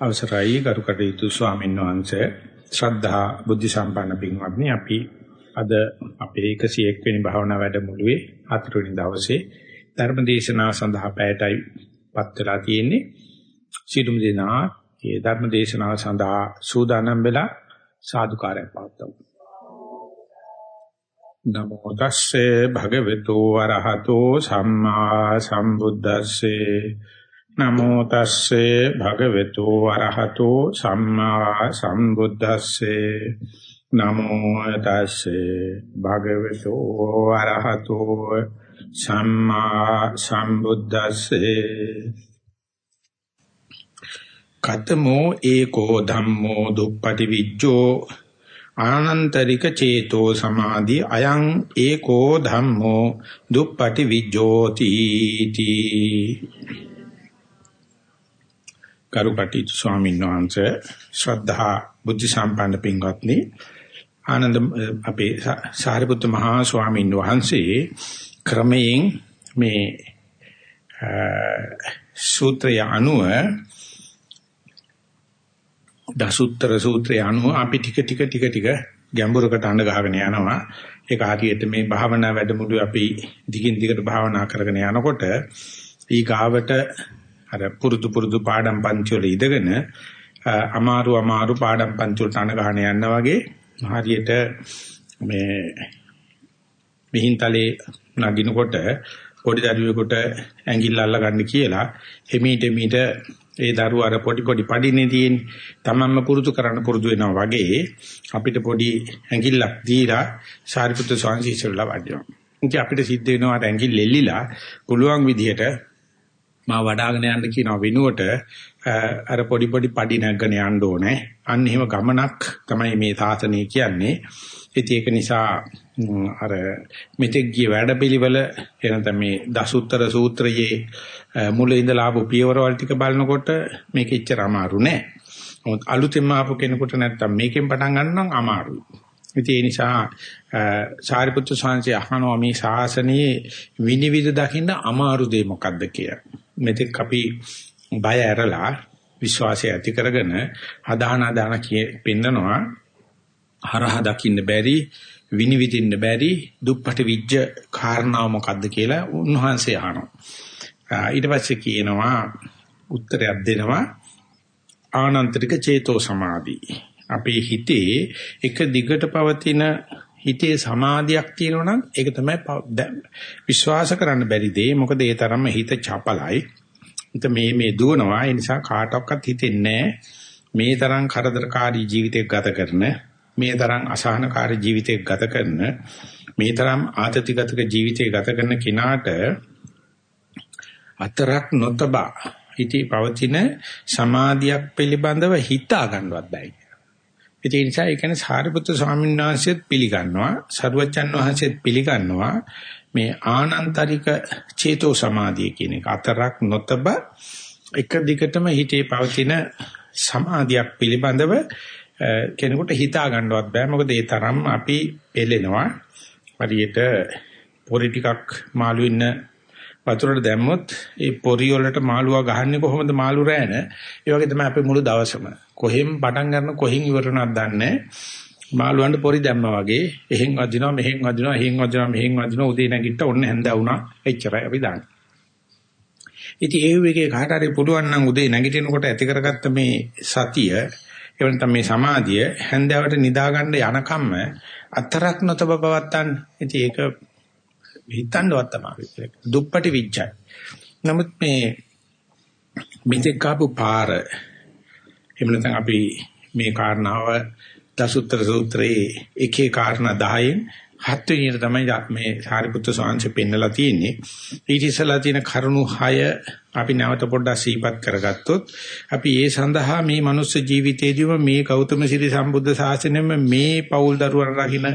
අවසරයි ගරු කටයුතු ස්වාමීන් වහන්සේ. ශ්‍රද්ධා බුද්ධ සම්පන්න පින්වත්නි අපි අද අපේ 101 වෙනි භාවනා වැඩමුළුවේ හතරවෙනි දවසේ ධර්ම දේශනාව සඳහා පැයටයි පත් වෙලා තියෙන්නේ. සිටුම් දෙනා මේ ධර්ම දේශනාව සඳහා සූදානම් වෙලා සාදුකාරය පවත්වමු. නමෝ තස්සේ භගවතු වරහතෝ සම්මා සම්බුද්දස්සේ නමෝ තස්සේ භගවතු වරහතෝ සම්මා සම්බුද්දස්සේ. නමෝ තස්සේ භගවතු වරහතෝ සම්මා සම්බුද්දස්සේ. කතමෝ ඒකෝ ධම්මෝ දුප්පටි විජ්ජෝ ආනන්තරික චේතෝ සමාධි අයං ඒකෝ ධම්මෝ දුප්පටි විජ්ජෝති තී. කරුකටි ස්වාමීන් වහන්සේ ශ්‍රද්ධා බුද්ධ සම්පන්න පින්වත්නි ආනන්ද අපේ සාරිපුත්ත මහා ස්වාමීන් වහන්සේ ක්‍රමයෙන් මේ සූත්‍රය අනුව දසුත්තර සූත්‍රය අනුව අපි ටික ටික ටික ටික ගැඹුරකට අඳ ගහගෙන යනවා. ඒක හරියට මේ භාවනා වැඩමුළු අපි දිගින් දිගට භාවනා කරගෙන යනකොට ඊ ගාවට අර පුරුදු පුරුදු පාඩම් පන්ති වල ඉඳගෙන අමාරු අමාරු පාඩම් පන්ති වලට අන ගහන යන්න වගේ හරියට මේ මිහින්තලේ නගිනකොට පොඩි දරුවෙකුට ඇඟිල්ල අල්ල ගන්න කියලා එමීට මීට ඒ දරුවා අර පොඩි පොඩි පඩිනේ තියෙන්නේ තමන්ම පුරුදු කරන්න පුරුදු වෙනවා වගේ අපිට පොඩි ඇඟිල්ලක් දීලා සාරිපුත්‍ර ස්වාමීන් වහන්සේලා වඩිනවා. ඉතින් අපිට සිද්ධ වෙනවා ඇඟිල්ල එල්ලිලා පුළුවන් විදිහට මා වඩාගෙන යන්න කියන වෙනුවට අර පොඩි පොඩි පඩි නැගගෙන යන්න ඕනේ. අන්න එහෙම ගමනක් තමයි මේ සාසනය කියන්නේ. ඉතින් ඒක නිසා අර මෙතෙක් ගිය වැඩපිළිවෙල එනත මේ දසුත්තර සූත්‍රයේ මුලින් ඉඳලා ආපු පියවරවල් ටික බලනකොට මේක ඉච්චර අමාරු නෑ. මොකද අලුතෙන්ම ආපු කෙනෙකුට නැත්තම් මේකෙන් පටන් ගන්න නම් අමාරුයි. ඉතින් ඒ නිසා සාරිපුත්‍ර ස්වාමීන් අහනවා මේ ශාසනයේ විනිවිද දකින්න අමාරු දේ මොකද්ද කියලා. මෙතෙක් අපි බය ඇරලා විශ්වාසය ඇති කරගෙන අදාන අදාන කිය පෙන්නනවා. හරහා දකින්න බැරි විනිවිදින්න බැරි දුප්පට විජ්ජ කාරණාව මොකද්ද කියලා උන්වහන්සේ අහනවා. ඊට පස්සේ කියනවා උත්තරයක් දෙනවා. ආනන්තරික චේතෝ සමාධි. අපේ හිතේ එක දිගට පවතින හිතේ සමාධියක් තියෙනවා නම් ඒක තමයි විශ්වාස කරන්න බැරි දේ. මොකද ඒ තරම්ම හිත චපලයි. හිත මේ මේ දුවනවා. ඒ නිසා කාටවත් හිතෙන්නේ මේ තරම් කරදරකාරී ජීවිතයක් ගත කරන, මේ තරම් අසහනකාරී ජීවිතයක් ගත කරන, මේ තරම් ආතතිගතක ජීවිතයක් ගත කරන කෙනාට අතරක් නොතබා හිතේ පවතින සමාධියක් පිළිබඳව හිතා ගන්නවත් බෑ. ඒ නිසා ඒ කියන්නේ සාරිපුත්‍ර ස්වාමීන් වහන්සේත් පිළිගන්නවා සරුවච්චන් වහන්සේත් පිළිගන්නවා මේ ආනන්තරික චේතෝ සමාධිය කියන එක. අතරක් නොතබ එක දිගටම හිතේ පවතින සමාධියක් පිළිබඳව කෙනෙකුට හිතා ගන්නවත් බෑ. මොකද ඒ තරම් අපි පෙළෙනවා. හරියට පොරි ටිකක් මාළු ඉන්න වතුරට දැම්මොත් ඒ පොරි වලට මාළුවා ගහන්නේ කොහොමද? මාළු රෑන. ඒ වගේ තමයි අපේ මුළු දවසම. කොහෙන් පටන් ගන්න කොහෙන් ඉවරනවද දන්නේ? මාළුවන්ට පොරි දැම්මා වගේ. එහෙන් වදිනවා මෙහෙන් වදිනවා එහෙන් වදිනවා මෙහෙන් වදිනවා. උදේ නැගිට ඔන්න හැන්ද වුණා. එච්චරයි අපි දාන්නේ. ඉතින් ඒ වගේ කාට හරි පුළුවන් නම් උදේ නැගිටිනකොට ඇති කරගත්ත මේ සතිය එවන තමයි සමාධිය හැන්දෑවට නිදා ගන්න යනකම්ම අතරක් නොතබ පවත්තන්න ඉතින් ඒක හිතන්නවත් තමයි දුප්පටි විඥාය නමුත් මේ මෙතෙක් ආපු පාර එහෙම නැත්නම් අපි මේ කාරණාව දසුත්තර සූත්‍රයේ එකේ කාරණා 10න් හත් වෙනියට තමයි මේ සාරිපුත්‍ර ස්වාමීන් පෙන්නලා තියෙන්නේ. ඊට ඉස්සලා තියෙන කරුණු 6 අපි නැවත පොඩ්ඩක් සිහිපත් කරගත්තොත් අපි ඒ සඳහා මේ මනුස්ස ජීවිතයේදීම මේ ගෞතම සිරි සම්බුද්ධ ශාසනයෙම මේ පෞල් දරුවන් රකින්න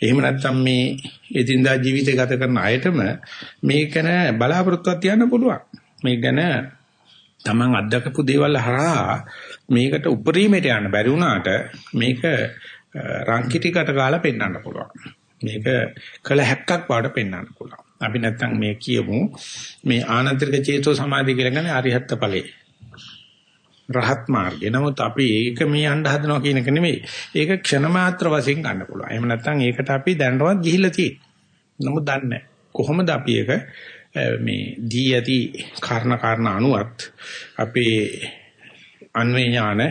එහෙම නැත්නම් මේ එදිනදා ජීවිතය ගත කරන අයටම මේක ගැන බලාපොරොත්තුවක් තියන්න පුළුවන්. මේක ගැන Taman අත්දකපු දේවල් හරහා මේකට උපරිමයට යන්න බැරි වුණාට මේක රංකිටිකට ගාලා පෙන්වන්න පුළුවන්. මේක කළ හැක්කක් වාට පෙන්වන්න පුළුවන්. අපි නැත්තම් මේ කියමු මේ ආනන්තරික චේතෝ සමාධිය කියලා කියන්නේ අරිහත් ඵලයේ. රහත් මාර්ගය. නමුත් අපි ඒක මේ යන්න හදනවා කියන එක නෙමෙයි. ඒක ක්ෂණ මාත්‍ර වශයෙන් ගන්න පුළුවන්. එහෙම නැත්නම් ඒකට අපි දැනටවත් ගිහිල්ලා තියෙන්නේ. නමුත් දන්නේ කොහොමද අපි ඒක මේ දී යති කාරණා කාරණා අනුවත් අපේ අන්වේ ඥාන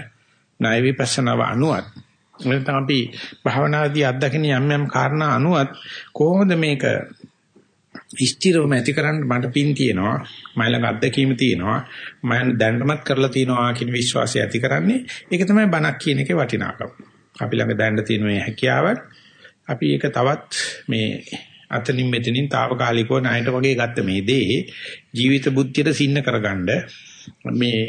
ණය විපස්සනාව අනුවත් නැත්නම් අපි භාවනාදී අත්දකින යම් යම් කාරණා අනුවත් කොහොමද මේක ස්ථිරවම ඇති කරන්න මට පින් තියෙනවා මම ළඟ අත්දැකීම තියෙනවා මම දැනටමත් කරලා තියෙනවා කියන විශ්වාසය ඇති කරන්නේ ඒක තමයි බණක් කියන එකේ වටිනාකම අපි ළඟ දැනට තියෙන මේ හැකියාව අපි ඒක තවත් මේ අතනින් මෙතනින් తాවකාලිකව ණයට වගේ ගත්ත මේ දේ ජීවිත බුද්ධියට සින්න කරගන්න මේ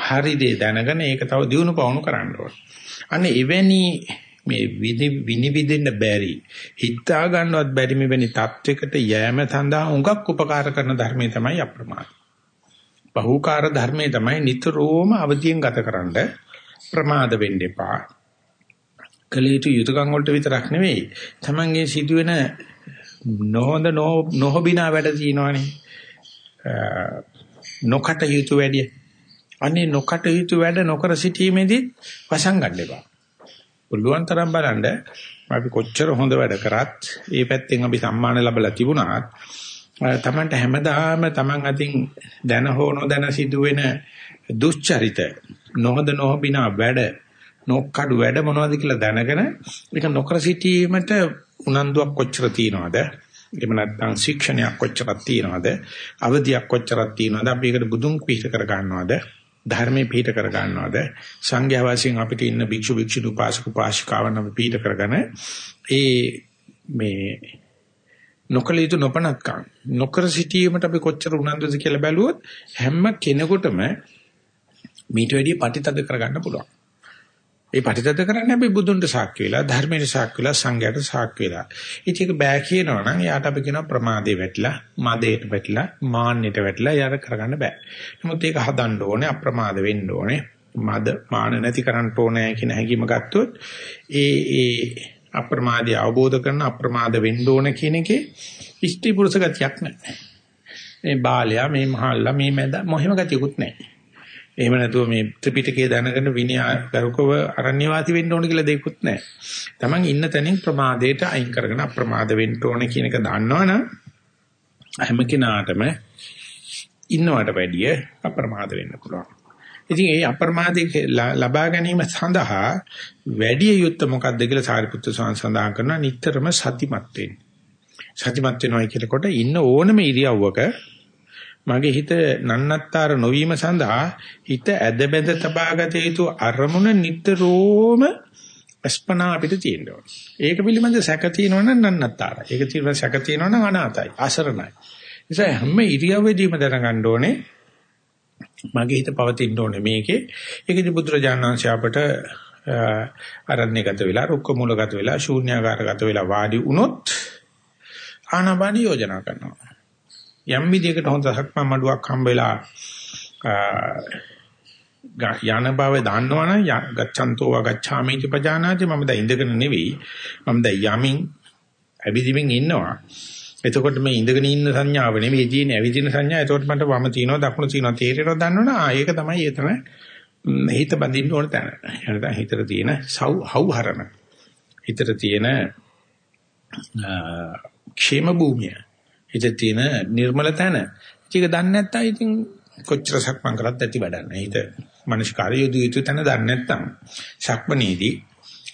හරි දේ දැනගෙන ඒක තව දියුණු පවණු කරන්න ඕන. අන්න එවැනි මේ විනිවිදින්න බැරි හිතා ගන්නවත් බැරි මෙවැනි தත්වයකට යෑම සඳහා උඟක් උපකාර කරන ධර්මයේ තමයි අප්‍රමාද. බහුකාර ධර්මයේ තමයි නිතරම අවදියෙන් ගතකරනද ප්‍රමාද වෙන්න එපා. කලීතු යුතුයකම් වලට විතරක් නෙවෙයි. Tamange සිදුවෙන නොහොඳ නොහොබිනා වැඩ තියෙනවනේ. නොකට යුතු වැඩි. අනේ නොකට යුතු වැඩ නොකර සිටීමේදී වසන් ගන්න එපා. පුළුවන් තරම් බලන්න අපි කොච්චර හොඳ වැඩ කරත් ඒ පැත්තෙන් අපි සම්මාන ලැබලා තිබුණාත් තමන්ට හැමදාම තමන් අතින් දැන හෝ නොදැන සිදුවෙන දුස්චරිත නොහොඳ නොහොබිනා වැඩ නොකඩු වැඩ මොනවද කියලා දැනගෙන ඒක නොකර සිටීමට උනන්දුවක් කොච්චර තියනවද? එහෙම නැත්නම් ශික්ෂණයක් කොච්චරක් තියනවද? අවධියක් කොච්චරක් තියනවද? අපි ඒකට බුදුන් පිහිට කර ගන්නවද? ධර්මයේ පිහිට කර ගන්නවද සංඝයා වශයෙන් අපිට ඉන්න භික්ෂු භික්ෂුණී උපාසක උපාසිකාවන් අපි පිහිට කරගෙන ඒ මේ නොකල යුතු නොපනත්කම් නොකර සිටීමට අපි කොච්චර උනන්දුද කියලා බැලුවොත් හැම කෙනෙකුටම මීට වැඩිය ප්‍රතිතද කරගන්න පුළුවන්. ඒ ප්‍රතිතද කරන්නේ අපි බුදුන්ට සාක්ෂි වෙලා ධර්මයට සාක්ෂි වෙලා සංඝයට සාක්ෂි වෙලා. ඉතින් ඒක බෑ කියනවා නම් යාට අපි කියනවා ප්‍රමාදේ වැටිලා, මදේට වැටිලා, මාන්නයට වැටිලා යාර කරගන්න බෑ. නමුත් ඒක හදන්න ඕනේ, අප්‍රමාද වෙන්න ඕනේ. මද මාන නැති කරන්න ඕනේ කියන හැඟීම ගත්තොත් ඒ ඒ අප්‍රමාදී අවබෝධ කරන අප්‍රමාද වෙන්න ඕනේ කියන එකේ ඉෂ්ටි පුරුෂ ගතියක් නැහැ. මේ බාලයා මේ මහල්ලා මේ මැද මොහෙම ගතියකුත් නැහැ. එහෙම නැතුව මේ ත්‍රිපිටකය දැනගෙන විනය ගරුකව අරණ්‍ය වාසී වෙන්න ඕන කියලා දෙයක්වත් නැහැ. Taman ඉන්න තැනින් ප්‍රමාදයට අයින් කරගෙන අප්‍රමාද වෙන්න ඕන කියන එක දන්නවනම් හැම කෙනාටම ඉන්නවට වැඩිය අප්‍රමාද වෙන්න පුළුවන්. ඉතින් ඒ අප්‍රමාදයේ ලබා ගැනීම සඳහා වැඩි යුත්ත මොකක්ද කියලා සාරිපුත්‍ර ස්වාමීන් සඳහන් කරනවා නිටතරම සතිමත් වෙන්න. සතිමත් වෙනවා කියනකොට ඉන්න ඕනම ඉරියව්වක මගේ හිත නන්නත්තර නොවීම සඳහා හිත ඇද බැඳ තබාගත යුතු අරමුණ නිතරම අස්පනා අපිට තියෙනවා. ඒක පිළිබඳ සැක තියෙනවනම් නන්නත්තරයි. ඒක තියෙන සැක තියෙනවනම් අනාතයි. අසරණයි. නිසා හැම ඉරියව්වෙදීම දැනගන්න ඕනේ මගේ හිත පවතින්න ඕනේ මේකේ. ඒකදි බුදුරජාණන් වහන්සේ අපට අරණ්‍යගත වෙලා රුක්ක මූලගත වෙලා ශූන්‍යාකාරගත වෙලා වාඩි වුණොත් ආනාපාන යෝජනා කරනවා. යම් විදියකට හොඳ සක්මන් මඩුවක් හම්බ වෙලා යන බව දන්නවනම් ගච්ඡන්තෝ වගච්ඡාමිති පජානාති. මම දැන් ඉඳගෙන නෙවෙයි. මම දැන් යමින් ඇවිදිමින් ඉන්නවා. එතකොට මේ ඉඳගෙන ඉන්න සංඥාව නෙවෙයි තියෙන ඇවිදින සංඥා. එතකොට මට වම තියනවා දකුණු තියනවා තේරෙනවා දන්නවනේ ආ ඒක තමයි එතන හිත බඳින්න ඕන තැන. එහෙනම් හිතට තියෙන සව් හවුහරණ. හිතට තියෙන ക്ഷേම භූමිය. හිතේ තියෙන නිර්මල තැන. ඒක දන්නේ නැත්නම් ඉතින් කොච්චර සක්මන් කරත් ඇති වැඩක් නැහැ. හිත මනස්කාරය යොදු යුතු තැන දන්නේ නැත්නම් සක්මනේදී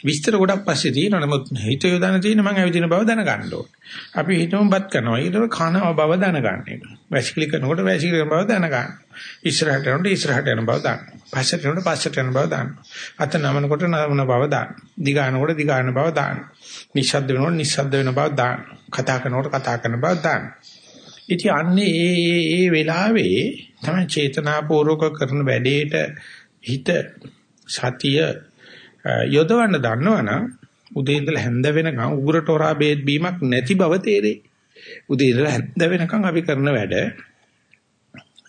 විස්තර ගොඩක් පස්සේ තියෙනවා. නමුත් හිත යොදන තියෙන මම ඇවිදින බව දැනගන්න ඕනේ. අපි හිතමුපත් කරනවා. ඊට කනවා බව දැනගන්න එක. වැසිකිලි කරනකොට වැසිකිලි කරන බව දැනගන්න. ඉස්සරහට යනකොට ඉස්සරහට යන බව දාන්න. පස්සට යනකොට පස්සට යන බව දාන්න. අත නමනකොට නමන බව දාන්න. දිගානකොට දිගාන බව දාන්න. නිශ්ශබ්ද වෙනකොට නිශ්ශබ්ද වෙන බව දාන්න. කතා කරනකොට කතා කරන බව දාන්න. ඉතින් අන්නේ ඒ ඒ වෙලාවේ තමයි චේතනාපූර්වක කරන වැඩේට හිත සතිය යොදවන්න දන්නවනම් උදේ ඉඳලා හැන්ද වෙනකන් උගුරට හොරා බේත් බීමක් නැති බව තේරෙයි. උදේ ඉඳලා හැන්ද වෙනකන් අපි කරන වැඩ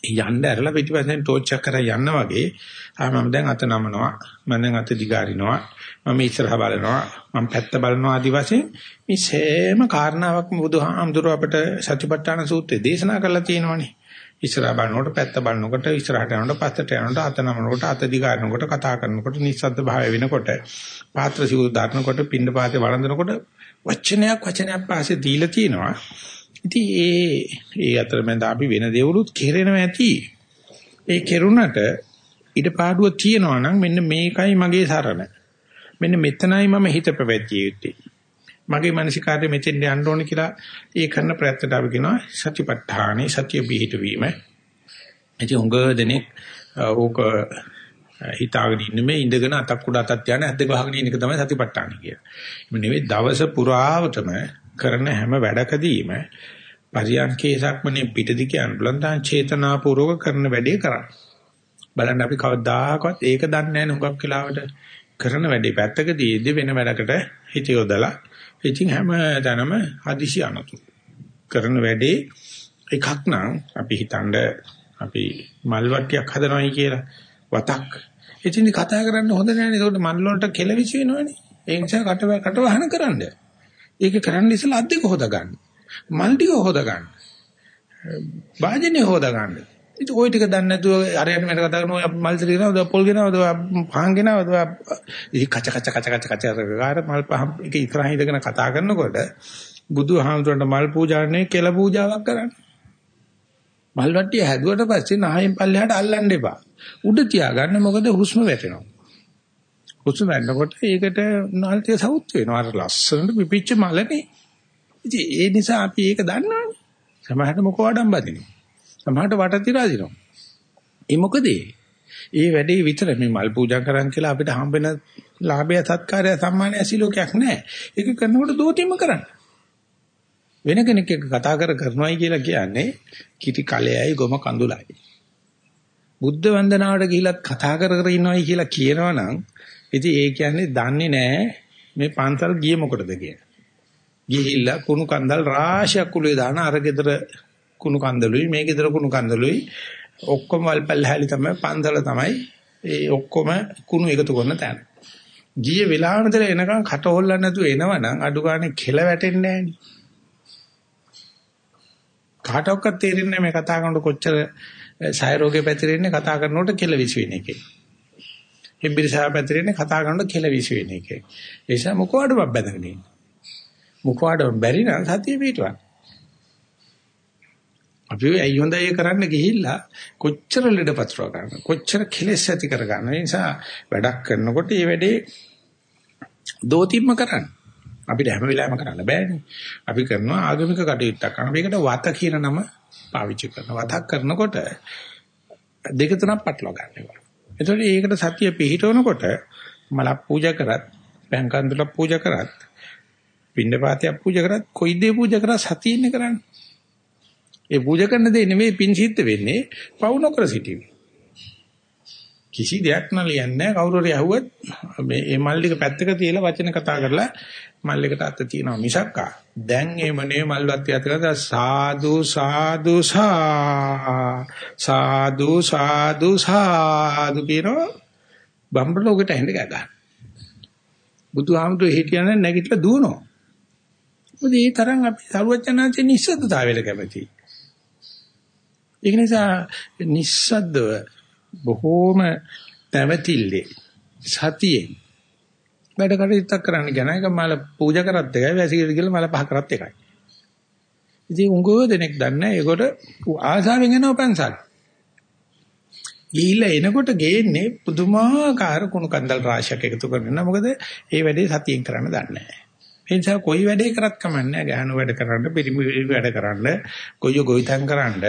යන්න ඇරලා පිටිපස්සෙන් ටෝච් එක කරා යන්න වගේ ආ මම දැන් අත නමනවා මම දැන් අත දිගාරිනවා මම ඉස්සරහ බලනවා මම පැත්ත බලනවා ආදි වශයෙන් මේ සෑම කාරණාවක්ම බුදුහාමුදුරුව අපට සත්‍යපට්ඨාන සූත්‍රයේ දේශනා කරලා තියෙනවානේ ඉස්සරහ බලනකොට පැත්ත බලනකොට ඉස්සරහට යනකොට පස්සට යනකොට අත නමනකොට අත දිගාරනකොට කතා කරනකොට නිස්සද්ද භාවය වෙනකොට පාත්‍ර සිවුරු දානකොට පින්න පාතේ වළඳනකොට වචනයක් වචනයක් පාසේ දීලා තිනවා. ඉතින් ඒ ඒ අතරමැද අපි වෙන දේවලුත් කෙරෙනවා ඇති. ඒ කෙරුණට ඊටපාඩුව තියෙනවා නම් මෙන්න මේකයි මගේ සරණ. මෙන්න මෙතනයි මම හිත පැවැත්විය යුත්තේ. මගේ මානසිකාර්ය මෙතෙන් යන්න ඕනේ කියලා ඒ කරන ප්‍රයත්නට අපි කියනවා සතිපට්ඨානේ සතිය පිහිට වීම. ඉතින් උංග දෙනෙක් ඕක හිතාගෙන ඉන්න මේ ඉඳගෙන අතක් උඩ අතක් තියාන ඇද්ද ගහගෙන ඉන්න එක තමයි සතිපට්ඨාන කියන්නේ. මේ නෙවෙයි දවස පුරාවටම කරන හැම වැඩකදීම පරියන්කේ සක්මනේ පිටදි කියන බුලන්දාන් චේතනාපූර්වක කරන වැඩේ කරන්න. බලන්න අපි කවදාකවත් ඒක දන්නේ නැහැ නුඟක් කාලවට කරන වැඩේ පැත්තකදී වෙන වැඩකට හිත යොදලා ඉතින් හැමදානම හදිසි අනතුරු කරන වැඩේ එකක් නම් අපි හිතනද අපි මල් වට්ටියක් හදනවයි කියලා වතක් ඉතින් කතා කරන්න හොඳ නැහැ නේද? ඒකට මල් වලට කෙලවිසි වෙනවනේ. ඒ නිසා කට කට වහන කරන්න. ඒක කරන්න ඉස්සලා අද්දක හොද ගන්න. මල් ටික හොද ගන්න. වාජනේ හොද ගන්න. ඉතින් ওই ටික දන්නේ නැතුව අරයට මට කතා කරනවා මල් ටික ගෙනවද පොල් ගෙනවද පහන් ගෙනවද ඉතින් කච කච කච කච කච ගාර මල් පහන් එක ඉස්සරහින් ඉඳගෙන කතා කරනකොට බුදුහාමුදුරන්ට මල් පූජාන්නේ කෙල පූජාවක් කරන්නේ. මල් වට්ටිය හැදුවට පස්සේ නහයෙන් පල්ලෙහාට අල්ලන්න එපා. උඩ තියාගන්න මොකද හුස්ම වැටෙනවා. හුස්ම වැටෙනකොට ඒකට නාල්තිය සවුත් වෙනවා. අර ලස්සනට පිපිච්ච මලනේ. ඉතින් ඒ නිසා අපි ඒක දන්නවනේ. සමහරට මොකෝ වඩම්බදිනවා සමහරට වට තිරා දිනවා. ඒ මොකද ඒ වැඩේ විතර මේ මල් පූජා කරන් කියලා අපිට හම්බෙන ලාභය සත්කාරය සම්මානය ඇසිලෝකයක් නැහැ. ඒක කරනකොට දෝතිම කරන්න. වෙන කෙනෙක් එක්ක කතා කර කරනවායි කියලා කියන්නේ කිටි කලෙයි ගොම කඳුලයි. බුද්ධ වන්දනාවට ගිහිලත් කතා කර කර ඉනවයි කියලා කියනවනම් ඉතින් ඒ කියන්නේ දන්නේ නැහැ මේ පන්සල් ගියේ මොකටද කියලා. ගිහිල්ලා කුණු කන්දල් රාශියක් කුලේ දාන අර ගෙදර කුණු කන්දලුයි මේ ගෙදර කුණු කන්දලුයි ඔක්කොම වල්පල් හැලි තමයි පන්සල තමයි ඒ ඔක්කොම කුණු එකතු කරන තැන. ගියේ වෙලාවනදල එනකන් කට හොල්ලන්න නැතුව එනවනම් අඩු ගානේ කෙල වැටෙන්නේ නැහෙනි. කාටවත් තේරෙන්නේ මේ කතා කරනකොට කොච්චර සය රෝගේ පැතිරෙන්නේ කතා කරනකොට කෙල විශ් වෙන එකේ. හිම්බිරිසාව පැතිරෙන්නේ කතා කරනකොට කෙල විශ් වෙන එකේ. ඒ නිසා මොකවඩ බබ්බදගෙන ඉන්නේ. මොකවඩ බැරි නම් සතිය පිටවන්න. අපි ඇයි හොඳයි කරන්න ගිහිල්ලා කොච්චර ලෙඩපත්‍රව ගන්න කොච්චර කෙලෙස් ඇති කර ගන්න. ඒ නිසා වැඩක් කරනකොට මේ වැඩේ දෝතිම්ම කරන්න. අපිට හැම වෙලාවෙම කරන්න බෑනේ. අපි කරනවා ආගමික කටයුත්තක් කරනවා. මේකට වත කියන නම පාවිච්චි කරනවා. වතක් කරනකොට දෙක තුනක් පටලවා ගන්නවා එතකොට ඒකට සතිය පිහිටවනකොට මල පූජා කරත් පෑන් කන්දල පූජා කරත් පින්න පාතයක් පූජා කරත් කොයි දේ පූජා කරත් සතියින්නේ කරන්නේ. ඒ පූජා කරන දේ නෙමෙයි පින් සිද්ධ වෙන්නේ පවු නොකර සිටීම. කිසි දෙයක් නලියන්නේ කවුරු හරි ඇහුවත් මේ මේ මල්ලික පැත්තක තියලා වචන කතා කරලා මල්ලිකට අත තියනවා මිසක්කා දැන් එමනේ මල්වත් යතකද සාදු සාදු සාදු සාදු සාදු කියනවා. බම්බලෝකට ඇහෙන්න ගගා බුදුහාමුදුරේ හිටියන නැගිටලා දුවනවා. මොකද ඒ තරම් අපි සරුවචනාංශේ නිස්සද්දතාවයට කැමතියි. ඒක නිසා නිස්සද්දව බොහෝම පැවතිල්ලේ සතියෙන් වැඩ කටයුත්තක් කරන්න ගැන එක මල පූජා කරත් එකයි වැසිකිලි කියලා මල පහ කරත් එකයි. ඉතින් උංගෝ දෙනෙක් දන්නේ ඒකට ආසාවෙන් යනවා පන්සල්. ගිහිල්ලා එනකොට ගේන්නේ පුදුමාකාර කුණු කන්දල් රාශියක් එකතු කරගෙන මොකද ඒ වැඩේ සතියෙන් කරන්න දන්නේ නැහැ. ඒ නිසා කොයි වැඩේ කරත් කමන්නේ ගෑනු වැඩ කරන්න පිරිමි වැඩ කරන්න කොයියෝ ගොවිතැන් කරන්න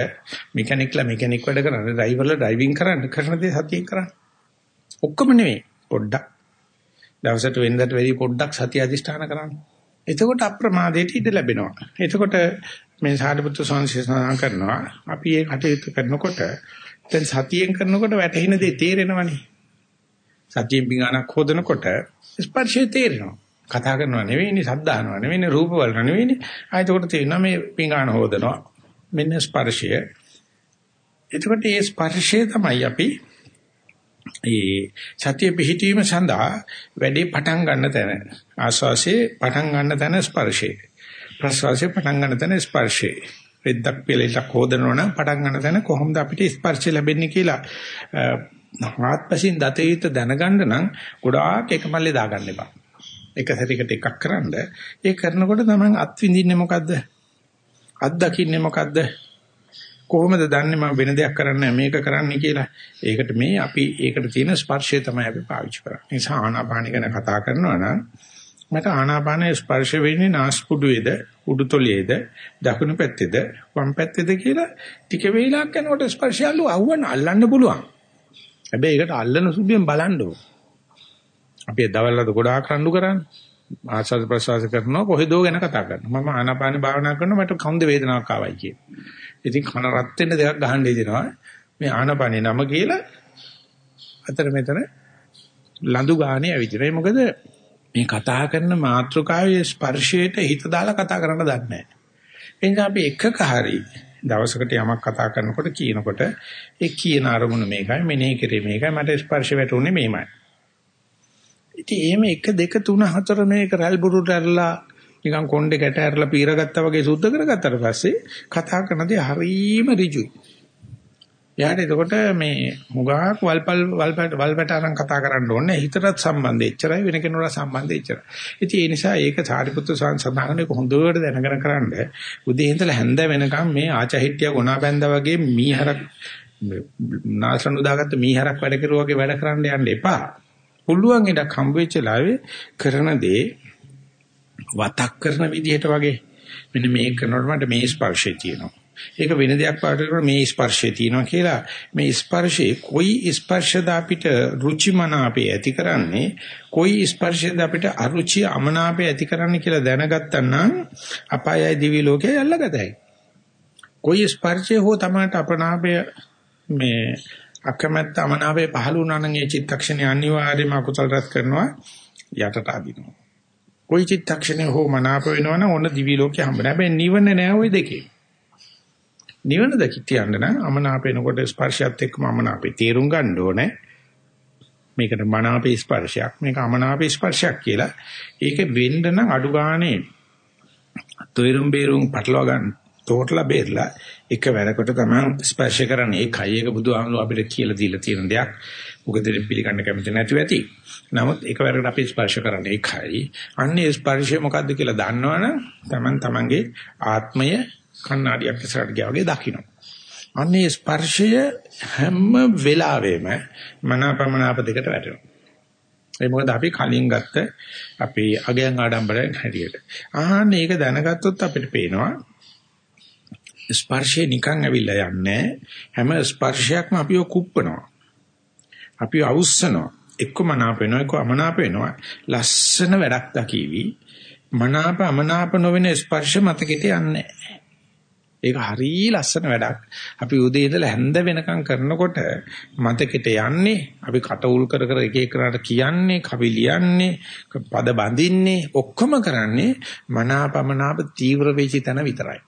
මෙකැනික්ලා මෙකැනික් වැඩ කරන්න ඩ්‍රයිවර්ලා ඩ්‍රයිවිං කරන්න කරන දේ සතියෙන් කරන්න. ඔක්කොම නෙවෙයි පොඩ්ඩක්. දවසට වෙනදට වැඩි පොඩ්ඩක් සතිය අධිෂ්ඨාන කරන්න. එතකොට අප්‍රමාදයට ඉඩ ලැබෙනවා. එතකොට මේ සාරිපුත්‍ර සංසිඳන කරනවා අපි ඒ කටයුතු කරනකොට දැන් සතියෙන් කරනකොට වැටහෙන දේ තේරෙනවනේ. සතියෙන් පිඟානක් හොදනකොට ස්පර්ශය තේරෙනවා. කතා කරනවා නෙවෙයිනේ සද්දානවා නෙවෙයිනේ රූප බලනවා නෙවෙයිනේ. ආයෙත් උකට තියෙනවා මේ පිඟාන හොදනවා. මෙන්න ස්පර්ශය. එතකොට මේ ස්පර්ශය තමයි අපි ඒ සතිය පිහිටීම සඳහා වැඩි පටන් ගන්න තැන. ආස්වාසේ පටන් ගන්න තැන ස්පර්ශය. ප්‍රස්වාසයේ පටන් ගන්න තැන ස්පර්ශය. රෙද්දක් පෙලෙලක් හොදනවා නම් පටන් ගන්න තැන කොහොමද අපිට ස්පර්ශය ලැබෙන්නේ කියලා ආත්පසින් දත යුතු දැනගන්න නම් ගොඩාක් එකමල්ලේ දාගන්න එපා. එක සැරයකට එකක් කරන්ද ඒ කරනකොට තමයි අත් විඳින්නේ මොකද්ද? අත් දකින්නේ මොකද්ද? කොහොමද දන්නේ මම වෙන දෙයක් කරන්නේ මේක කරන්නේ කියලා. ඒකට මේ අපි ඒකට තියෙන ස්පර්ශය තමයි අපි පාවිච්චි කරන්නේ. ඒ නිසා ආනාපාන ගැන කතා කරනවා නම් මට ආනාපානයේ ස්පර්ශ වෙන්නේ නාස්පුඩුවේද උඩුතොලයේද දකුණු පැත්තේද වම් පැත්තේද කියලා ටික වේලාවක් යනකොට ස්පර්ශය අල්ලු අවුවන් අල්ලන්න පුළුවන්. හැබැයි ඒකට අල්ලන සුභයෙන් බලන්න ඕන. අපි දවල්වල ගොඩාක් රණ්ඩු කරන්නේ. ආස්වාද ප්‍රසවාස කරනවා කොහෙදෝ ගැන කතා කරනවා. මම ආනාපාන භාවනා කරනවා මට කවුද වේදනාවක් ආවයි කියේ. ඉතින් කන රත් වෙන්න දෙයක් ගහන්න දෙනවා. මේ ආනාපානේ නම කියලා අතර මෙතන ලඳු ගානේ ඇවිදිනවා. මොකද මේ කතා කරන මාත්‍රකාවේ ස්පර්ශයට හිත දාලා කතා කරන්න දන්නේ නැහැ. එනිසා අපි එකක හරි දවසකට යමක් කතා කරනකොට කියනකොට ඒ කියන අරමුණ මේකයි මෙනෙහි කරේ මේකයි මට ස්පර්ශ වැටුනේ මේමයි. ඉතින් එහෙම 1 2 3 4 මේක රැල් බුරුට ඇරලා නිකන් කොණ්ඩේ ගැට ඇරලා පීරගත්තා වගේ සුද්ධ කරගත්තාට පස්සේ කතා කරනදී හරීම ඍජුයි. එයාට එතකොට මේ මුගාක් වල්පල් වල්පට වල්පට අරන් කතා කරන්න ඕනේ හිතටත් සම්බන්ධ එච්චරයි වෙන කෙනෙකුට සම්බන්ධ එච්චරයි. ඉතින් ඒ නිසා ඒක සාරිපුත්‍ර සාංශදාහනේ හොඳට දැනගෙන කරන්න උදේ ඉඳලා හැන්ද වෙනකම් මේ ආචහිට්ටිය ගුණා බැඳා වගේ මීහරක් නාසන උදාගත්ත මීහරක් වැඩ කරුවා වගේ වැඩ කරන්න යන්න එපා. පුළුවන් ඉඩක් හම්බ වෙච්ච ලාවේ කරන දේ වතක් කරන විදිහට වගේ. මෙන්න මේක කරනකොට මට මේ ස්පර්ශය තියෙනවා. ඒක වෙන දෙයක් පාට කරන මේ ස්පර්ශය තියෙනවා කියලා. මේ ස්පර්ශේ කොයි ස්පර්ශද අපිට රුචිමනාපේ ඇති කරන්නේ කොයි ස්පර්ශද අපිට අරුචි අමනාපේ ඇති කරන්නේ කියලා දැනගත්තා නම් අපායයි දිවි ලෝකේ යල්ලගතයි කොයි ස්පර්ශේ හෝ තමයි අපනාපය මේ අකමැත්ත අමනාපේ පහළ වුණා නම් ඒ චිත්තක්ෂණේ අනිවාර්යයෙන්ම අකුසල රැස් කරනවා යටට අදිනවා. કોઈ චිත්තක්ෂණේ හෝ මනාප වෙනවනම් ඕන දිවි ලෝකේ හම්බ නැහැ. හැබැයි නිවන නෑ ওই දෙකේ. නිවන දකි තියන්න නම් අමනාප වෙනකොට ස්පර්ශයත් එක්කම අමනාපේ තේරුම් ගන්න ඕනේ. මේකට මනාපේ ස්පර්ශයක් මේක අමනාපේ ස්පර්ශයක් කියලා. ඒක වෙන්න නම් අඩු ගානේ තොයරුම් බේරුම් පටලවා ගන්න. තෝටලා බේරලා එක වැඩකට තමයි ස්පර්ශ කරන්නේ. ඒකයි ඒක බුදුහාමුදුරුවෝ අපිට කියලා දීලා තියෙන දෙයක්. මොකද පිළිගන්න කැමති නැතුව ඇති. නමුත් එක වැඩකට අපි ස්පර්ශ කරන්නේ ඒකයි. අන්නේ ස්පර්ශය මොකද්ද කියලා දන්නවනම් Taman tamanගේ ආත්මය කණ්ණාඩියක් ඉස්සරහට ගියා වගේ දකින්න. අන්නේ ස්පර්ශය හැම වෙලාවෙම මනාපමනාප දෙකට වැටෙනවා. ඒ මොකද අපි කලින් ගත්ත අපේ අගයන් ආඩම්බරයෙන් හැටියට. ආහන්න ඒක දැනගත්තොත් අපිට පේනවා ස්පර්ශය නිකන් ඇවිල්ලා යන්නේ හැම ස්පර්ශයක්ම අපිව කුප්පනවා. අපිව අවුස්සනවා. එක්ක මනාප වෙනවා එක්ක අමනාප වෙනවා. ලස්සන වැඩක් දකීවි. මනාප අමනාප නොවන ස්පර්ශ මතකෙට යන්නේ නැහැ. ඒක හරිය ලස්සන වැඩක්. අපි උදේ ඉඳලා හැන්ද වෙනකම් කරනකොට මතකෙට යන්නේ අපි කට උල් කර කර එක එකනට කියන්නේ, කවි ලියන්නේ, පද බඳින්නේ ඔක්කොම කරන්නේ මනාපමනාප තීව්‍ර වෙච්ච තැන විතරයි.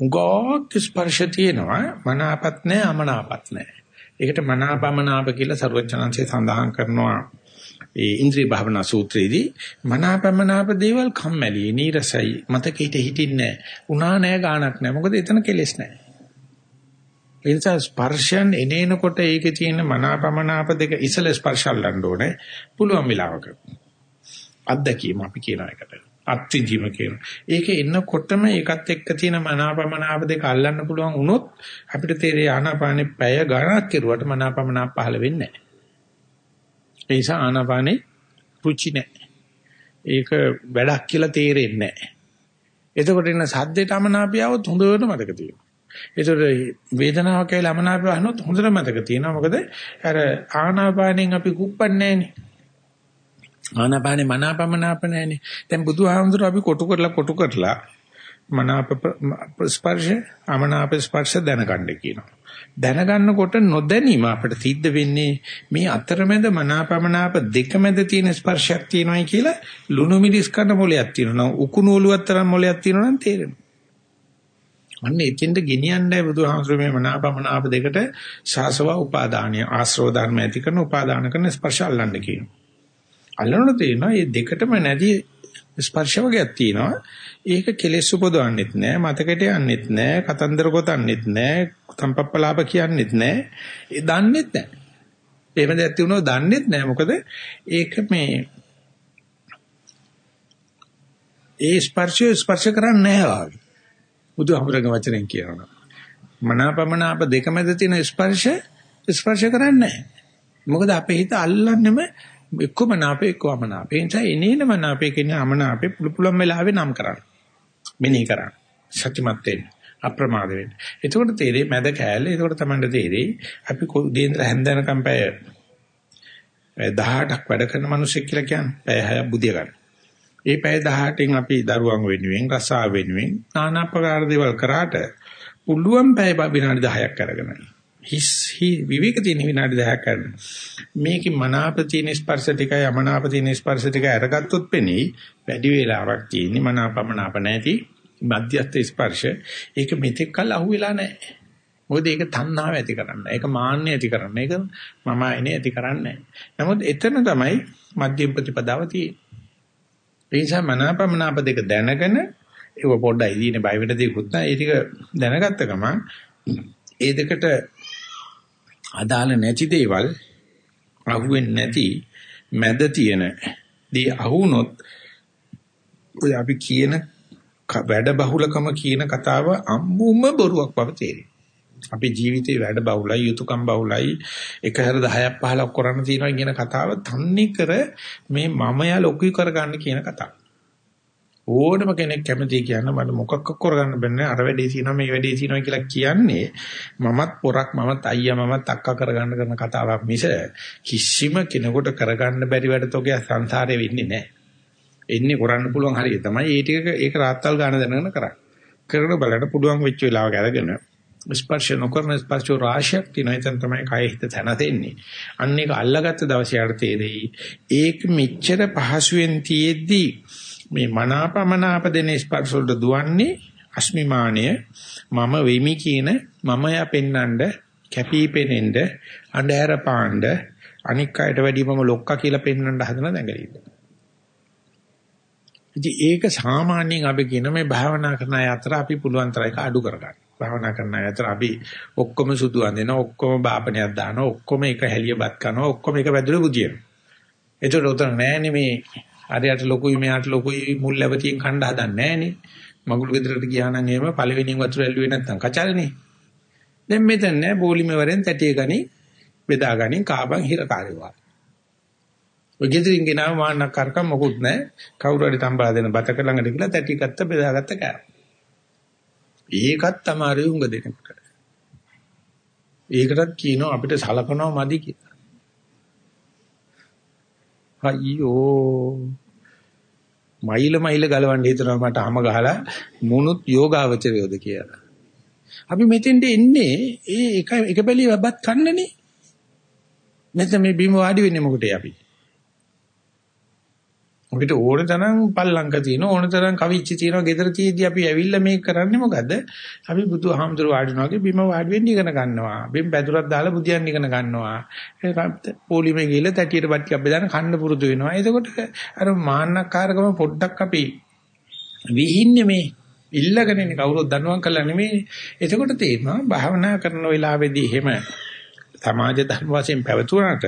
උගෝක් ස්පර්ශ තියෙනවා මනාපත් නැහැ අමනාපත් නැහැ. ඒකට මනාපමනාප කියලා සර්වචනංශය සඳහන් කරනවා ඒ ඉන්ද්‍රිය භාවනා සූත්‍රයේදී මනාපමනාප දේවල් කම්මැලි නීරසයි මතකෙට හිටින්නේ නැහැ. උනා නැහැ ගාණක් නැහැ. මොකද එතන කෙලෙස් නැහැ. ඒ නිසා ස්පර්ශයන් එනේනකොට ඒකේ තියෙන මනාපමනාප දෙක ඉසල ස්පර්ශල්ලන්න ඕනේ. පුළුවන් වෙලාවක. අත්දැකීම අපි කියන එකට. අත්විඳීම කියන. ඒකේ එන්නකොටම ඒකත් එක්ක තියෙන මනාපමනාප දෙක අල්ලන්න පුළුවන් වුණොත් අපිට තේරෙයි ආනාපානේ පැය ගණනක් කෙරුවට මනාපමනාප පහළ වෙන්නේ නැහැ. ඒ නිසා ආනාපානේ රුචි නැහැ. ඒක වැඩක් කියලා තේරෙන්නේ නැහැ. එතකොට එන සද්දේට අමනාපියවොත් හොඳට මතක තියෙනවා. ඒතර වේදනාවක් කියලා අමනාපය වහනොත් හොඳට මතක තියෙනවා. මොකද අර ආනාපානෙන් අපි කුප්පන්නේ නැහනේ. ආනාපානේ මනාපමනාප නැහනේ. දැන් බුදුහාමුදුර අපි කොටු කරලා කොටු කරලා මනාප ස්පර්ශ අමනාප ස්පර්ශ දැනගන්න කියනවා. දැනගන්නකොට නොදැනීම අපිට සිද්ධ වෙන්නේ මේ අතරමැද මනාපමනාප දෙක මැද තියෙන ස්පර්ශයක් තියෙනවායි කියලා ලුණු මිරිස් කන මොලයක් තියෙනවා. උකුණු ඔලුවක් තරම් මොලයක් තියෙනවා නම් තේරෙනවා. අන්න එතෙන්ට ගෙනියන්නයි බුදුහාමුදුරුවෝ මේ මනාපමනාප දෙකට සාසව උපාදානිය ආශ්‍රව ධර්ම ඇති කරන උපාදාන කරන ස්පර්ශ අල්ලන්න කියනවා. අල්ලනොත් තේරෙනවා මේ දෙකටම නැති ස්පර්ශ වර්ගයක් තියෙනවා. ඒක කෙලෙස් උපදවන්නෙත් නෑ, මතකයට යන්නෙත් නෑ, කතන්දර ගොතන්නෙත් නෑ, සම්පප්පලාප කියන්නෙත් නෑ. ඒ දන්නෙත් නෑ. එහෙම දෙයක් තියුණොත් දන්නෙත් නෑ. මොකද ඒක මේ ඒ ස්පර්ශය ස්පර්ශ කරන්නේ නැහැ වාගේ. බුදුහාමුදුරගේ වචනෙන් කියනවා. මනාපමනාප දෙක මැද තියෙන ස්පර්ශ ස්පර්ශ කරන්නේ නැහැ. මොකද අපේ හිත අල්ලන්නෙම එක්කම නාපේ එක්කම නාපේ. ඒ නිසා එනේන මනාපේ කියන අමනාපේ පුළු පුළුවන් වෙලාවේ නම් කරන්න. මෙනෙහි කරන්න. සත්‍යමත් වෙන්න. අප්‍රමාද වෙන්න. එතකොට තේරෙයි මැද කෑල්ල. එතකොට තමයි තේරෙයි අපි දේන්ද්‍ර හැන්දනකම් පැය 18ක් වැඩ කරන මිනිස්සෙක් කියලා කියන්නේ. පැය 6ක් බුදිය ගන්න. ඒ පැය 18න් අපි දරුවන් වෙනුවෙන් රසාව වෙනුවෙන් নানা ආකාර දේවල් කරාට පුළුවන් පැය විනාඩි 10ක් අරගෙන හිස් හි විවේක තියෙන විනාඩි 10ක් කරන මේකේ මනාප තියෙන ස්පර්ශ ටිකයි අමනාප තියෙන ස්පර්ශ ටිකයි අරගත්තොත් පෙනී වැඩි වේලාවක් තියෙන්නේ මනාපමනාප නැති මධ්‍යස්ථ ස්පර්ශ ඒක මෙතෙක් කල් අහුවෙලා නැහැ මොකද ඒක තණ්හාව ඇති කරන්න. ඒක මාන්නය ඇති කරන්න. ඒක මම එනේ ඇති කරන්නේ. නමුත් එතන තමයි මධ්‍යම ප්‍රතිපදාව තියෙන්නේ. ඒ නිසා මනාපමනාප දෙක දැනගෙන ඒක පොඩ්ඩයි ඉන්නේ බය වෙන දෙයක්වත් නැහැ. ඒ ටික දැනගත්ත ගමන් ඒ දෙකට අදාළ නැති දේවල් අහුවෙන්නේ නැති මැද තියෙන දී අහුනොත් ඔය අපි කියන වැඩ බහුලකම කියන කතාව අම්මුම බොරුවක් බව තේරෙනවා. අපේ ජීවිතේ වැඩ බහුලයි යුතුයකම් බහුලයි එක හැර 10ක් 15ක් කරන්න තියෙනවා කියන කතාව තන්නේ කර මේ මමයා ලොකුයි කරගන්න කියන කතාව. ඕනම කෙනෙක් කැමති කියන්න මට මොකක් කරගන්න බෑ අර වැඩේ තියෙනවා මේ වැඩේ තියෙනවා කියලා කියන්නේ මමත් පොරක් මමත් අයියා මමත් අක්කා කරගන්න කරන කතාවක් මිස කිසිම කෙනෙකුට කරගන්න බැරි වැඩ තෝගේ සංසාරේ වෙන්නේ නැහැ. එන්නේ කරන්න පුළුවන් හරිය තමයි ඒ ටික ඒක රාත්තල් ගන්න දැනගෙන කරන්නේ. කරන බලන්න පුළුවන් වෙච්ච වෙලාවක අරගෙන ස්පර්ශ නොකරන ස්පර්ශ රාශියක් තියෙනවා. එතන තමයි කය හිත තනතෙන්නේ. අන්න ඒක අල්ලගත්ත දවසේ යට තේරෙයි. ඒක මෙච්චර පහසුවෙන් තියෙද්දී මේ මනාපමනාප දෙන ස්පර්ශ වලට දුවන්නේ අස්මිමානය මම වෙමි කියන මම යා පෙන්නඳ කැපිපෙනෙන්න අඳුර පාණ්ඩ අනික් අයට වැඩිය මම ලොක්කා කියලා පෙන්වන්න හදන දැඟලින්න. ඉතින් ඒක සාමාන්‍යයෙන් අපි කියන මේ භාවනා කරන අය අතර අපි පුළුවන් තරයක අඩු කරගන්න. භාවනා කරන අය අතර අපි ඔක්කොම සුදු අඳිනවා ඔක්කොම බාපණයක් දානවා ඔක්කොම එක හැලියපත් කරනවා ඔක්කොම එක වැදුරු බුදියනවා. ඒතර උතන නෑනේ මේ අරයට ලොකුයි මෙයාට ලොකුයි මුල් ලැබතියෙන් කණ්ඩ හදන්නේ නෑනේ. මගුල් ගෙදරට ගියා නම් එහෙම පළවෙනියෙන් වතුර ඇල්ලුවේ නැත්තම් කචරනේ. දැන් මෙතන නෑ බෝලිමේ වරෙන් තැටිය ගනි බෙදා ගනි කාබන් හිරකාරයවා. ඔය ගෙදරින් ගෙනාව මාන්නක් කරකම් මොකුත් නෑ. කවුරු හරි තම්බලා දෙන බතක ළඟට ගිහලා තැටි ගත්ත බෙදාගත්ත කෑවා. ඒකත් තමයි උඟ දෙනකොට. ඒකටත් කියනවා අපිට සලකනවා මදි කියලා. අයියෝ මයිල මයිල ගලවන්න හිතනවා මට හැම ගහලා මුනුත් යෝගාවචරයෝද කියලා. අපි මෙතෙන්ට එන්නේ ඒ එක එක බැලිය වබත් කන්නනේ. නැත්නම් මේ බිම වාඩි වෙන්නේ මොකටද අපි? අපිට ඕන තරම් පල්ලංක තියෙන ඕන තරම් කවිච්ච තියෙනවා ගෙදර තියෙද්දි අපි ඇවිල්ලා මේක කරන්නේ මොකද? අපි බුදුහාමුදුරුවෝ වාඩිනවාගේ බිම වාඩි වෙන්න ඉගෙන ගන්නවා. බිම් පැදුරක් දාලා බුදියන් ඉගෙන ගන්නවා. ඒ පොලිමේ ගිහලා තැටියට බට්ටියක් බෙදාන කන්න පුරුදු වෙනවා. එතකොට අර මාන්නකාරකම පොඩ්ඩක් අපි විහින්නේ මේ ඉල්ලගෙන ඉන්නේ කවුරුත් දනුවම් කළා නෙමෙයි. එතකොට තේරෙනවා භාවනා කරන වෙලාවේදී එහෙම සමාජ ධර්ම වශයෙන් පැවතුනට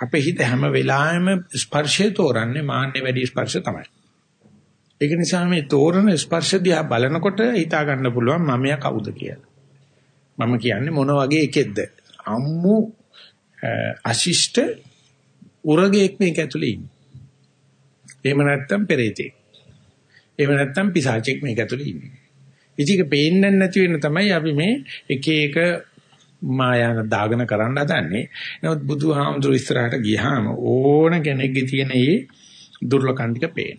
අපේ හිත හැම වෙලාවෙම ස්පර්ශය තෝරන්නේ මාන්නේ වැඩි ස්පර්ශ තමයි. ඒක නිසා මේ තෝරන ස්පර්ශ දිහා බලනකොට හිතා ගන්න පුළුවන් මමයා කවුද කියලා. මම කියන්නේ මොන වගේ එකෙක්ද? අම්මු අශිෂ්ට උරගෙක් මේක ඇතුලේ ඉන්නේ. එහෙම නැත්තම් පෙරේතෙක්. එහෙම නැත්තම් පිසාචෙක් මේක ඇතුලේ ඉන්නේ. ඉතින් ඒක පේන්නේ නැති වෙන තමයි අපි මේ එක එක මායාව දාගෙන කරන්න හදන්නේ. නමුත් බුදුහාමුදුරු ඉස්සරහට ගියාම ඕන කෙනෙක්ගේ තියෙන ඒ දුර්ලකම් ටික පේන.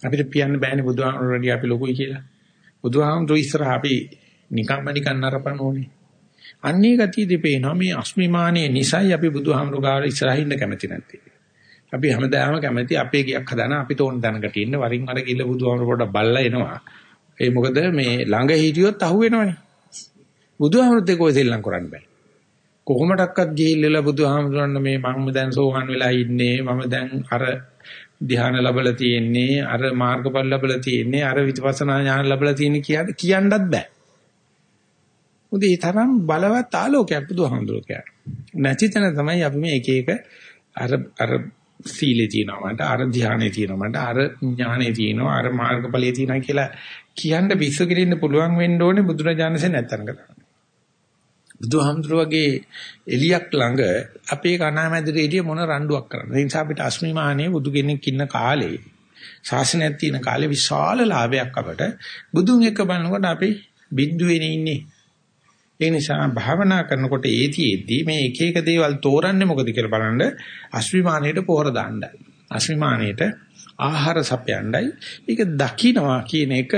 අපිට කියන්න බෑනේ බුදුහාමුදුරන්ගේ අපි ලොකුයි කියලා. බුදුහාමුදුරු ඉස්සරහ අපි නිකම්ම නිකන් නරපන්න ඕනේ. අන්නේ ගතියදී පේනවා මේ අස්මිමානයේ නිසයි අපි බුදුහාමුදුරු ගාව ඉස්සරහින් ඉන්න කැමති නැත්තේ. අපි හැමදාම කැමති අපේ ගියක් හදාන අපිට ඕන තැනකට ඉන්න වරින් වර ගිහලා බුදුහාමුදුරු පොඩ්ඩක් බල්ලා එනවා. ඒ මොකද මේ ළඟ හිටියොත් අහුවෙනවනේ. බුදුහාමුදුරුත් ඒක ඔය සෙල්ලම් කරන්න බෑ. කොහොමඩක්වත් ගිහිල්ලා බුදුහාමුදුරන් මේ මම දැන් සෝහන් වෙලා ඉන්නේ මම දැන් අර ධ්‍යාන ලැබලා තියෙන්නේ අර මාර්ගඵල ලැබලා තියෙන්නේ අර විපස්සනා ඥාන ලැබලා තියෙන්නේ කියන්න කියන්නත් බෑ. මොකද ඒ තරම් බලවත් ආලෝකයක් බුදුහාමුදුරුවෝ කියන්නේ. නැති තැන තමයි අපි මේ එක එක අර අර සීලේ තියෙනවා මට අර ධ්‍යානෙ තියෙනවා මට අර ඥානෙ තියෙනවා අර මාර්ගඵලයේ තියෙනවා කියලා කියන්න පිස්සු කෙරෙන්න පුළුවන් වෙන්න ඕනේ බුදුරජාණන්සේ නැත්තනක තමයි. බුදුහාමුදුරුවගේ එලියක් ළඟ අපේ කණාමැදිරේ එළිය මොන රණ්ඩුවක් කරන්නේ. ඒ නිසා අපිට අස්මිමානේ බුදු කෙනෙක් ඉන්න කාලේ ශාසනයක් තියෙන කාලේ විශාල ලාභයක් අපට බුදුන් එක්ක බලනකොට අපි බිඳුවේනේ ඉන්නේ. ඒ නිසා භාවනා කරනකොට ඒතිෙද්දී මේ එක එක දේවල් තෝරන්නේ මොකද කියලා බලන්න අස්විමානයට පොහොර දාන්නයි. අස්විමානයට ආහාර සපයන්නයි. ඒක දකින්නවා කියන එක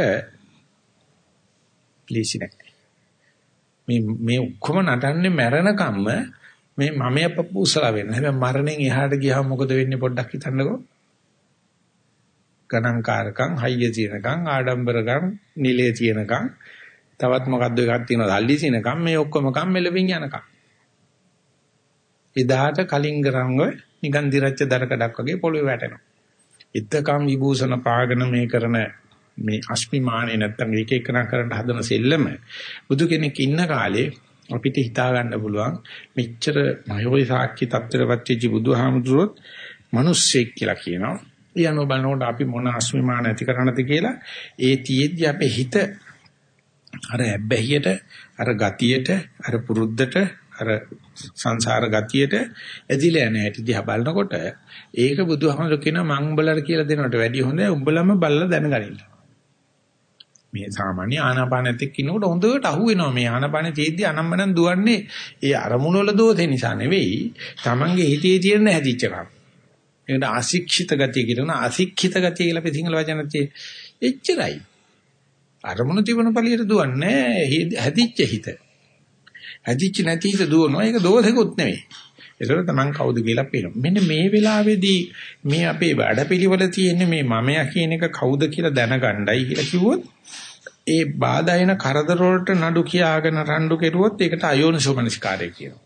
ලීසි නැහැ. මේ මේ ඔක්කොම නටන්නේ මැරෙනකම්ම මේ මමයේ පපුසලා වෙන්න. හැබැයි මරණයෙන් එහාට ගියාම මොකද වෙන්නේ පොඩ්ඩක් හිතන්නකෝ. ගණන්කාරකම්, හයිය තියෙනකම්, ආඩම්බරකම්, නිලයේ තියෙනකම්, තවත් මොකද්ද එකක් තියෙනවා සල්ලි තියෙනකම් මේ ඔක්කොම කම්මෙලවින් යනකම්. එදාට කලින් ගරංග නිකන් දිරච්ච දරකඩක් වගේ පොළවේ වැටෙනවා. ඉත්තකම් විභූෂණ පාගන මේ කරන මේ අස්මිමානේ නැත්තම් එක එකනා කරන්න හදන සෙල්ලම බුදු කෙනෙක් ඉන්න කාලේ අපිට හිතා ගන්න පුළුවන් මෙච්චර මයෝයි සාක්ෂි තත්ත්වයටපත් වෙච්ච බුදුහාමුදුරුවොත් මිනිස්සෙක් කියලා කියනවා. ඊයano බලනකොට අපි මොන අස්මිමාන ඇති කරනද කියලා ඒ තියෙද්දි අපේ හිත අර ඇබ්බැහියට අර ගතියට අර පුරුද්දට අර සංසාර ගතියට ඇදිලා යන හැටි දිහා බලනකොට ඒක බුදුහාමුදුරු කියන මං උඹලට කියලා දෙනවට වැඩිය හොඳයි උඹලම බලලා දැනගනින්න. මේ සාමාන්‍ය ආනාපානෙත් එක්ක ඉන්නකොට හොඳට අහු වෙනවා මේ ආනාපානෙ තියෙද්දි අනම්මනම් දුවන්නේ ඒ අරමුණු වල දෝෂේ නිසා නෙවෙයි Tamange හිතේ තියෙන හැදිච්ච කම. ඒකට අශික්ෂිත ගතිය කියන අශික්ෂිත ගතිය කියලා අපි සිංහල වචනත් එච්චරයි. අරමුණු තිබුණ පළියට දුවන්නේ හැදිච්ච හිත. හැදිච්ච නැති හිත දුවනවා ඒක දෝෂෙකුත් නෙවෙයි. ඒතර තමන් කවුද කියලා පේනවා. මෙන්න මේ වෙලාවේදී මේ අපේ වැඩපිළිවෙල තියෙන මේ මමයා කියන එක කවුද කියලා දැනගණ්ඩයි කියලා කිව්වොත් ඒ බාධා එන කරදර වලට නඩු කියාගෙන රණ්ඩු කෙරුවොත් ඒකට අයෝනිසෝමනස්කාරය කියනවා.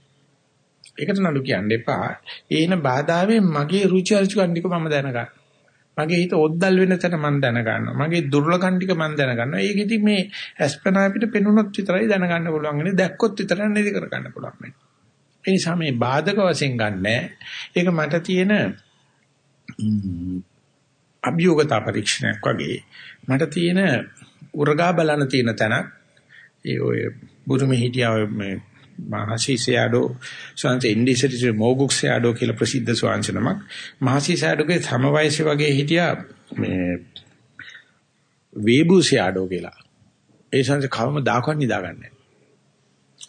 ඒකට නඩු කියන්න එපා. ඒන බාධාවෙන් මගේ රුචි අරුචිකම් ටික මම දැනගන්න. මගේ හිත ඔද්දල් වෙන තැන මම දැනගන්නවා. මගේ දුර්ලභකම් ටික මම දැනගන්නවා. ඒක ඉතින් මේ අස්පනා අපිට පෙනුනොත් විතරයි දැනගන්න පුළුවන්. ඉන්නේ දැක්කොත් විතරක් නේද කරගන්න පුළුවන් මේ. ඒ නිසා මේ බාධක වශයෙන් ගන්නෑ. ඒක මට තියෙන අභියෝගතා පරීක්ෂණයක් වගේ. මට තියෙන උරගා බලන තියෙන තැනක්. ඒ ඔය බුරුමේ හිටියා මේ මහසිසයාඩෝ ස්වාංශ ඉන්දිසිටි මොගුක්සයාඩෝ කියලා ප්‍රසිද්ධ ස්වාංශ නමක්. මහසිසයාඩෝගේ සම වයසේ වගේ හිටියා මේ වේබුසයාඩෝ කියලා. ඒ සංස කවම දාකවත් නිදාගන්නේ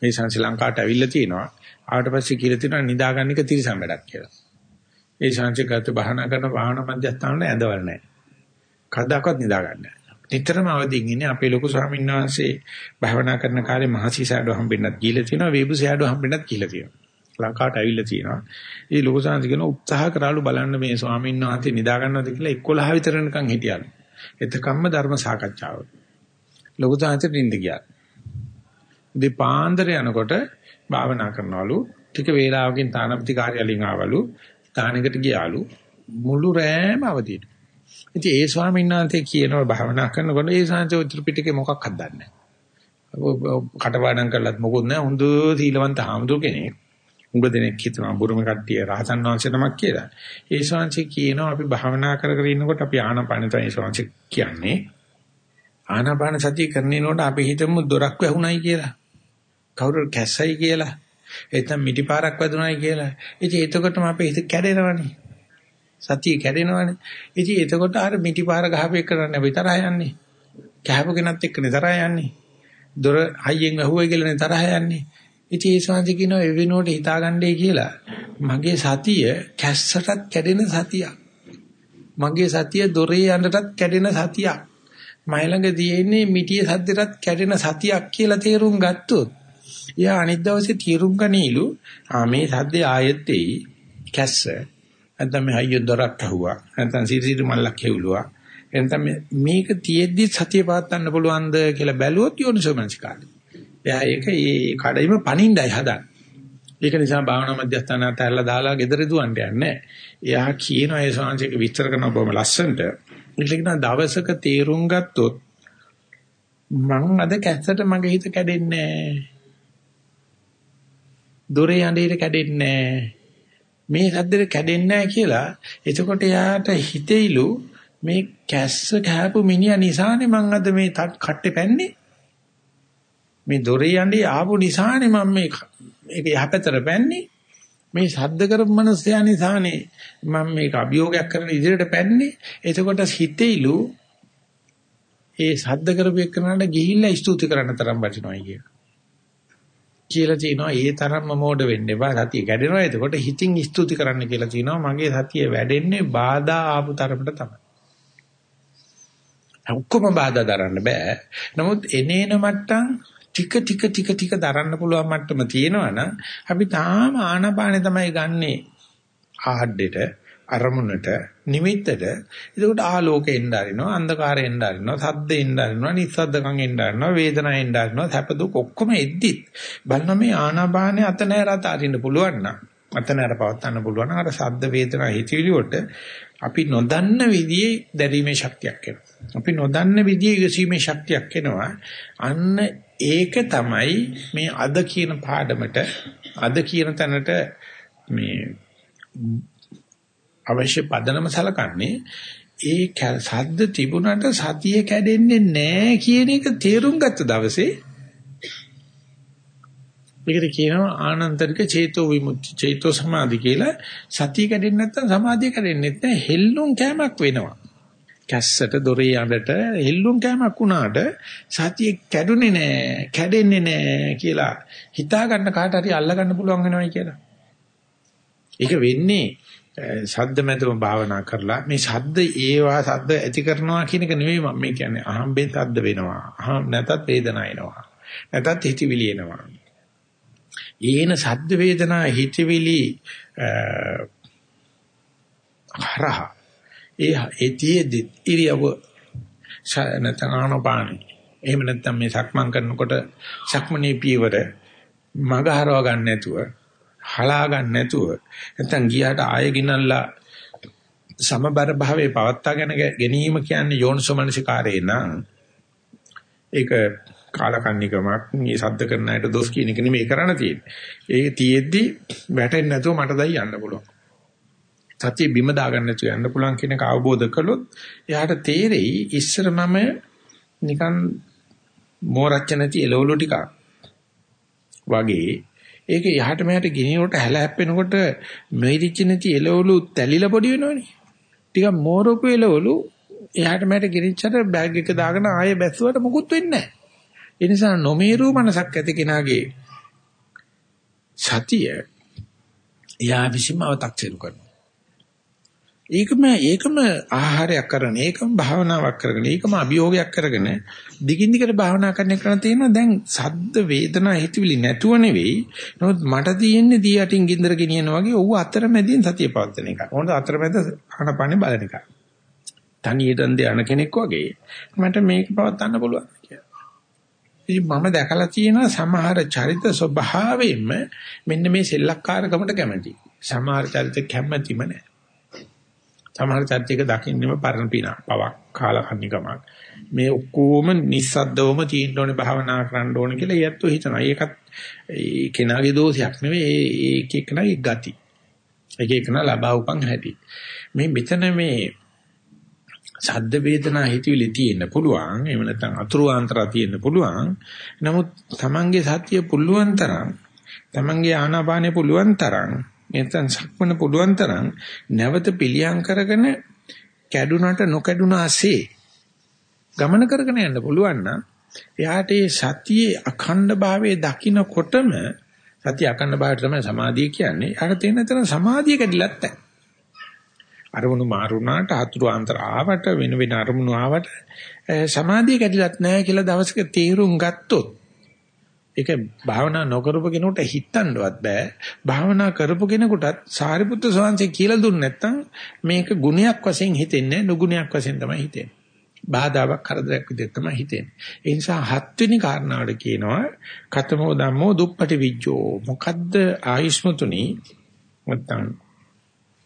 ඒ සංස ලංකාවට ඇවිල්ලා තිනවා ආවට පස්සේ කියලා තියෙනවා නිදාගන්න එක තිරසම් වැඩක් කියලා. ඒ සංස ගත බහනා කරන වාහන මධ්‍යස්ථාන ඇඳවල නැහැ. කවදාකවත් නිදාගන්නේ නැහැ නිතරම අවදිින් ඉන්නේ අපේ ලොකු ස්වාමීන් වහන්සේ භාවනා කරන කාලේ මහසි සෑඩෝ හම්බෙන්නත් ගිහිල්ලා තියෙනවා වේබු සෑඩෝ හම්බෙන්නත් ගිහිල්ලා තියෙනවා. ලංකාවට ඇවිල්ලා තියෙනවා. ඒ ලොකු ස්වාමීන් කියන උත්සාහ කරාලු බලන්න මේ ස්වාමීන් වහන්සේ නිදා ගන්නවද කියලා 11 විතර වෙනකන් හිටියලු. එතකම්ම ධර්ම සාකච්ඡාව ලොකු ස්වාමීන් නින්ද ගියා. දෙපාන්දර යනකොට භාවනා කරනවලු ටික වේලාවකින් තානපති කාර්යාලයෙන් ආවලු තානෙකට ගියාලු මුළු රෑම අවදියට ඉතින් ඒ ස්වාමීන් වහන්සේ කියනවා භාවනා කරනකොට ඒ සංසෝ ත්‍රිපිටකේ මොකක් හදන්නේ නැහැ. කටපාඩම් කරලත් මොකොත් නැහැ. හොඳ සීලවන්ත ආමතු කෙනෙක්. උඹ දෙනෙක් හිතනවා බුරුම කට්ටිය රහතන් වහන්සේ නමක් කියලා. ඒ ශාංශේ කියනවා අපි භාවනා කර කර ඉන්නකොට අපි ආනාපාන තමයි ශාංශේ කියන්නේ. ආනාපාන සතිය කරනකොට අපි හිතමු දොරක් වැහුණයි කියලා. කවුරු කැස්සයි කියලා. එතන මිටිපාරක් වැදුණයි කියලා. ඉතින් එතකොටම අපේ හිත කැඩෙනවනේ. සතිය කැඩෙනවනේ. ඉතින් එතකොට අර මිටිපාර ගහපේ කරන්න විතරහ යන්නේ. කැහපු කෙනත් එක්කනේ තරහ යන්නේ. දොර හයියෙන් ඇහුවයි කියලානේ තරහ යන්නේ. ඉතින් ඒ ශාන්ති කියනවා ඒ වෙනුවට හිතාගන්නයි කියලා. මගේ සතිය කැස්සටත් කැඩෙන සතියක්. මගේ සතිය දොරේ යන්නටත් කැඩෙන සතියක්. මයි ළඟ තියෙන්නේ මිටිය සද්දටත් කැඩෙන සතියක් කියලා තේරුම් ගත්තොත් එයා අනිත් දවසේ තීරුම් ගනීලු ආ මේ සද්දේ ආයෙත් එයි කැස්ස නැත්නම් මේ හයිය දොරක් ඇහුවා නැත්නම් සිරිසිරි මල්ලක් ඇහුලුවා එතන මේක තියෙද්දි සතිය පාත්තන්න පුළුවන්ද කියලා බැලුවොත් යෝනිසෝමනසිකාරය. එයා ඒක ඒ කඩයිම පණින්නයි හදන්නේ. ඒක නිසා භාවනා මධ්‍යස්ථානට ඇල්ලලා දාලා gedare දුවන්න යන්නේ. එයා කියන ඒ ශාංශික විස්තර කරන බොහොම ලස්සනට. ඒක දවසක තීරුම් ගත්තොත් මං අද කැස්සට මගේ හිත කැඩෙන්නේ නැහැ. දොරේ යඬේට කැඩෙන්නේ මේ සද්දෙට කැඩෙන්නේ කියලා එතකොට යාට හිතෙයිලු මේ කැස්ස කෑපු මිනිහා නිසානේ මං අද මේ කට්ටේ පැන්නේ. මේ දොරේ යන්නේ ආපු නිසානේ මම මේ ඒක යහපැතට පැන්නේ. මේ සද්ද කරපු මනුස්සයා නිසානේ මම මේක අභියෝගයක් කරන ඉදිරියට පැන්නේ. එතකොට හිතෙයිලු ඒ සද්ද කරපු එක්කනට ගිහිල්ලා ස්තුති කරන්න තරම් වටිනවයි කියලා. කියලා තියෙනවා ඒ තරම්ම මෝඩ වෙන්න එපා සතිය කැඩෙනවා. එතකොට හිතින් ස්තුති කරන්න කියලා තියෙනවා මගේ සතිය වැඩෙන්නේ බාධා ආපු තරමට තමයි. ඔක්කොම බාධා දරන්න බෑ. නමුත් එනේන මට්ටම් ටික ටික ටික ටික දරන්න පුළුවන් මට්ටම තියෙනවනම් අපි තාම ආනපානේ තමයි ගන්නෙ ආහඩේට අරමුණට නිමිත්තට එතකොට ආලෝකේ එන්න ආරිනවා අන්ධකාරේ එන්න ආරිනවා සද්ද එන්න ආරිනවා නිස්සද්දකම් එන්න ආරිනවා වේදනාව එන්න ආරිනවා සැප දුක් ඔක්කොම එද්දිත් බලන මේ ආනාපානේ අත නැර අත අරින්න පුළුවන් නම් අත නැර පවත්වන්න පුළුවන් නම් අර සද්ද වේදනා හිතවිලි වලට අපි නොදන්න විදිහේ දැරීමේ ශක්තියක් එනවා. අපි නොදන්න විදිහේ ඉවසීමේ ශක්තියක් එනවා. අන්න ඒක තමයි මේ අද කියන පාඩමට අද කියන තැනට මේ අවශ්‍ය පදනම සලකන්නේ ඒ සද්ද තිබුණට සතිය කැඩෙන්නේ නැහැ කියන එක තේරුම් ගත්ත දවසේ මේකට කියනවා ආනන්තරික චේතෝ විමුක්ති චේතෝ සමාධි කියලා. සතිය කැඩෙන්නේ නැත්නම් සමාධිය කැඩෙන්නේ නැහැ හෙල්ලුම් කෑමක් වෙනවා. කැස්සට දොරේ යඩට හෙල්ලුම් කෑමක් වුණාට සතිය කැඩුනේ නැහැ කැඩෙන්නේ නැහැ කියලා හිතා ගන්න කාට හරි අල්ල ගන්න පුළුවන් වෙනවයි කියලා. ඒක වෙන්නේ ශබ්ද මැදම භාවනා කරලා මේ ශබ්ද ඒවා ශබ්ද ඇති කරනවා කියන එක නෙවෙයි මම මේ කියන්නේ. අහම්බෙන් ශබ්ද වෙනවා. අහම් නැතත් වේදනා එනවා. නැතත් හිතවිලි එනවා. ඒන ශබ්ද වේදනා හිතවිලි හරහ. ඒ ඒතියෙදි ඉරියව නැත්නම් ආනපානි. එහෙම නැත්නම් මේ සක්මන් කරනකොට සක්මනේ පියවර මග හරව ගන්න නැතුව හලා ගන්න නැතුව නැත්තම් ගියාට ආයෙ ගිනල්ලා සමබර භාවයේ පවත්වාගෙන ගැනීම කියන්නේ යෝනිසෝමනසිකාරේ නම් ඒක කාලකන්නිකමක් මේ සද්ද කරන අයට දොස් කියන එක නෙමෙයි කරන්න තියෙන්නේ. ඒක තියෙද්දි වැටෙන්නේ නැතුව මට දැන් යන්න පුළුවන්. සතිය බිම දාගන්න නැතුව යන්න පුළුවන් කියන එක අවබෝධ කළොත් එයාට තේරෙයි ඉස්සර මම නිකන් මෝරච්ච නැති එළවලු ටිකක් වගේ ඒක යහට මෙහාට ගෙනියනකොට හැල හැප්පෙනකොට මෙරිච්ච නැති එළවලු තැලිලා පොඩි වෙනවනේ. ටිකක් මෝරපු එළවලු එහාට මෙහාට ගෙනිච්චට බෑග් එක දාගෙන ආයෙ බැස්සුවට මුකුත් වෙන්නේ නැහැ. ඒ නිසා නොමේරු මනසක් ඇති කෙනාගේ සතිය එයා විසින්ම අව탁සිරු කරනවා. ඒකම ඒකම ආහාරයක් කරගෙන ඒකම භාවනාවක් කරගෙන ඒකම අභියෝගයක් කරගෙන දිගින් දිගට භාවනා කරන එක තියෙනවා දැන් සද්ද වේදනා හිතවිලි නැතුව නෙවෙයි නමුත් මට තියෙන්නේ දී යටින් ගින්දර ගෙනියනවා වගේ ඌ අතරමැදින් සතිය පවත්වන එක. ඕනද අතරමැද ආනපනේ බලන එක. තනියෙන් ධාන කෙනෙක් වගේ මට මේක පවත්වන්න පුළුවන් කියලා. ඉතින් මම දැකලා තියෙනවා සමහර චරිත ස්වභාවයෙන්ම මෙන්න මේ සෙල්ලක්කාරකමට කැමති. සමහර චරිත කැමැතිම නැහැ. සමහර චර්චයක දකින්නෙම පරණ පිනා පවක් කාලකන්නිකමක් මේ ඔක්කොම නිස්සද්දවම තියෙන්න ඕනේ භාවනා කරන්න ඕනේ කියලා ඊයත්තු හිතනවා. ඒකත් ඒ කෙනාගේ දෝෂයක් නෙවෙයි ඒ එක එකනාගේ ගති. එක එකනා ලබා උපන් හැටි. මේ මෙතන මේ සද්ද වේදනා හිතවිලි තියෙන්න පුළුවන්. එහෙම නැත්නම් අතුරු ආන්තරා තියෙන්න පුළුවන්. නමුත් Tamange සතිය පුළුවන් තරම් Tamange ආනාපානෙ පුළුවන් තරම් නැත්නම් සක්මන පුළුවන් තරම් නැවත පිළියම් කරගෙන කැඩුනට නොකැඩුනාසේ ගමන කරගෙන යන්න පුළුවන් නම් එයාට ඒ සතියේ අඛණ්ඩ භාවයේ දකින්නකොටම සතිය අඛණ්ඩ භාවයට තමයි සමාධිය කියන්නේ. යාට තේන තරම් සමාධිය කැඩිලත් නැහැ. අරමුණු මාරුණාට අතුරු අන්තර ආවට වෙන වෙන අරමුණු ආවට සමාධිය කැඩිලත් නැහැ කියලා දවසක තීරුම් ගත්තොත් ඒක භාවනා නොකරපු කෙනෙකුට හිතන්නවත් බෑ. භාවනා කරපු කෙනෙකුටත් සාරිපුත්‍ර ස්වාමීන් කියලා දුන්නේ නැත්නම් මේක ගුණයක් වශයෙන් හිතෙන්නේ නුගුණයක් වශයෙන් තමයි හිතෙන්නේ. බාධාවක් කරදරයක් විදිහට තමයි හිතෙන්නේ. ඒ නිසා හත්වෙනි කාරණාවට කියනවා කතමෝ ධම්මෝ දුප්පටි විජ්ජෝ. මොකද්ද ආයුෂ්මතුනි නැත්තම්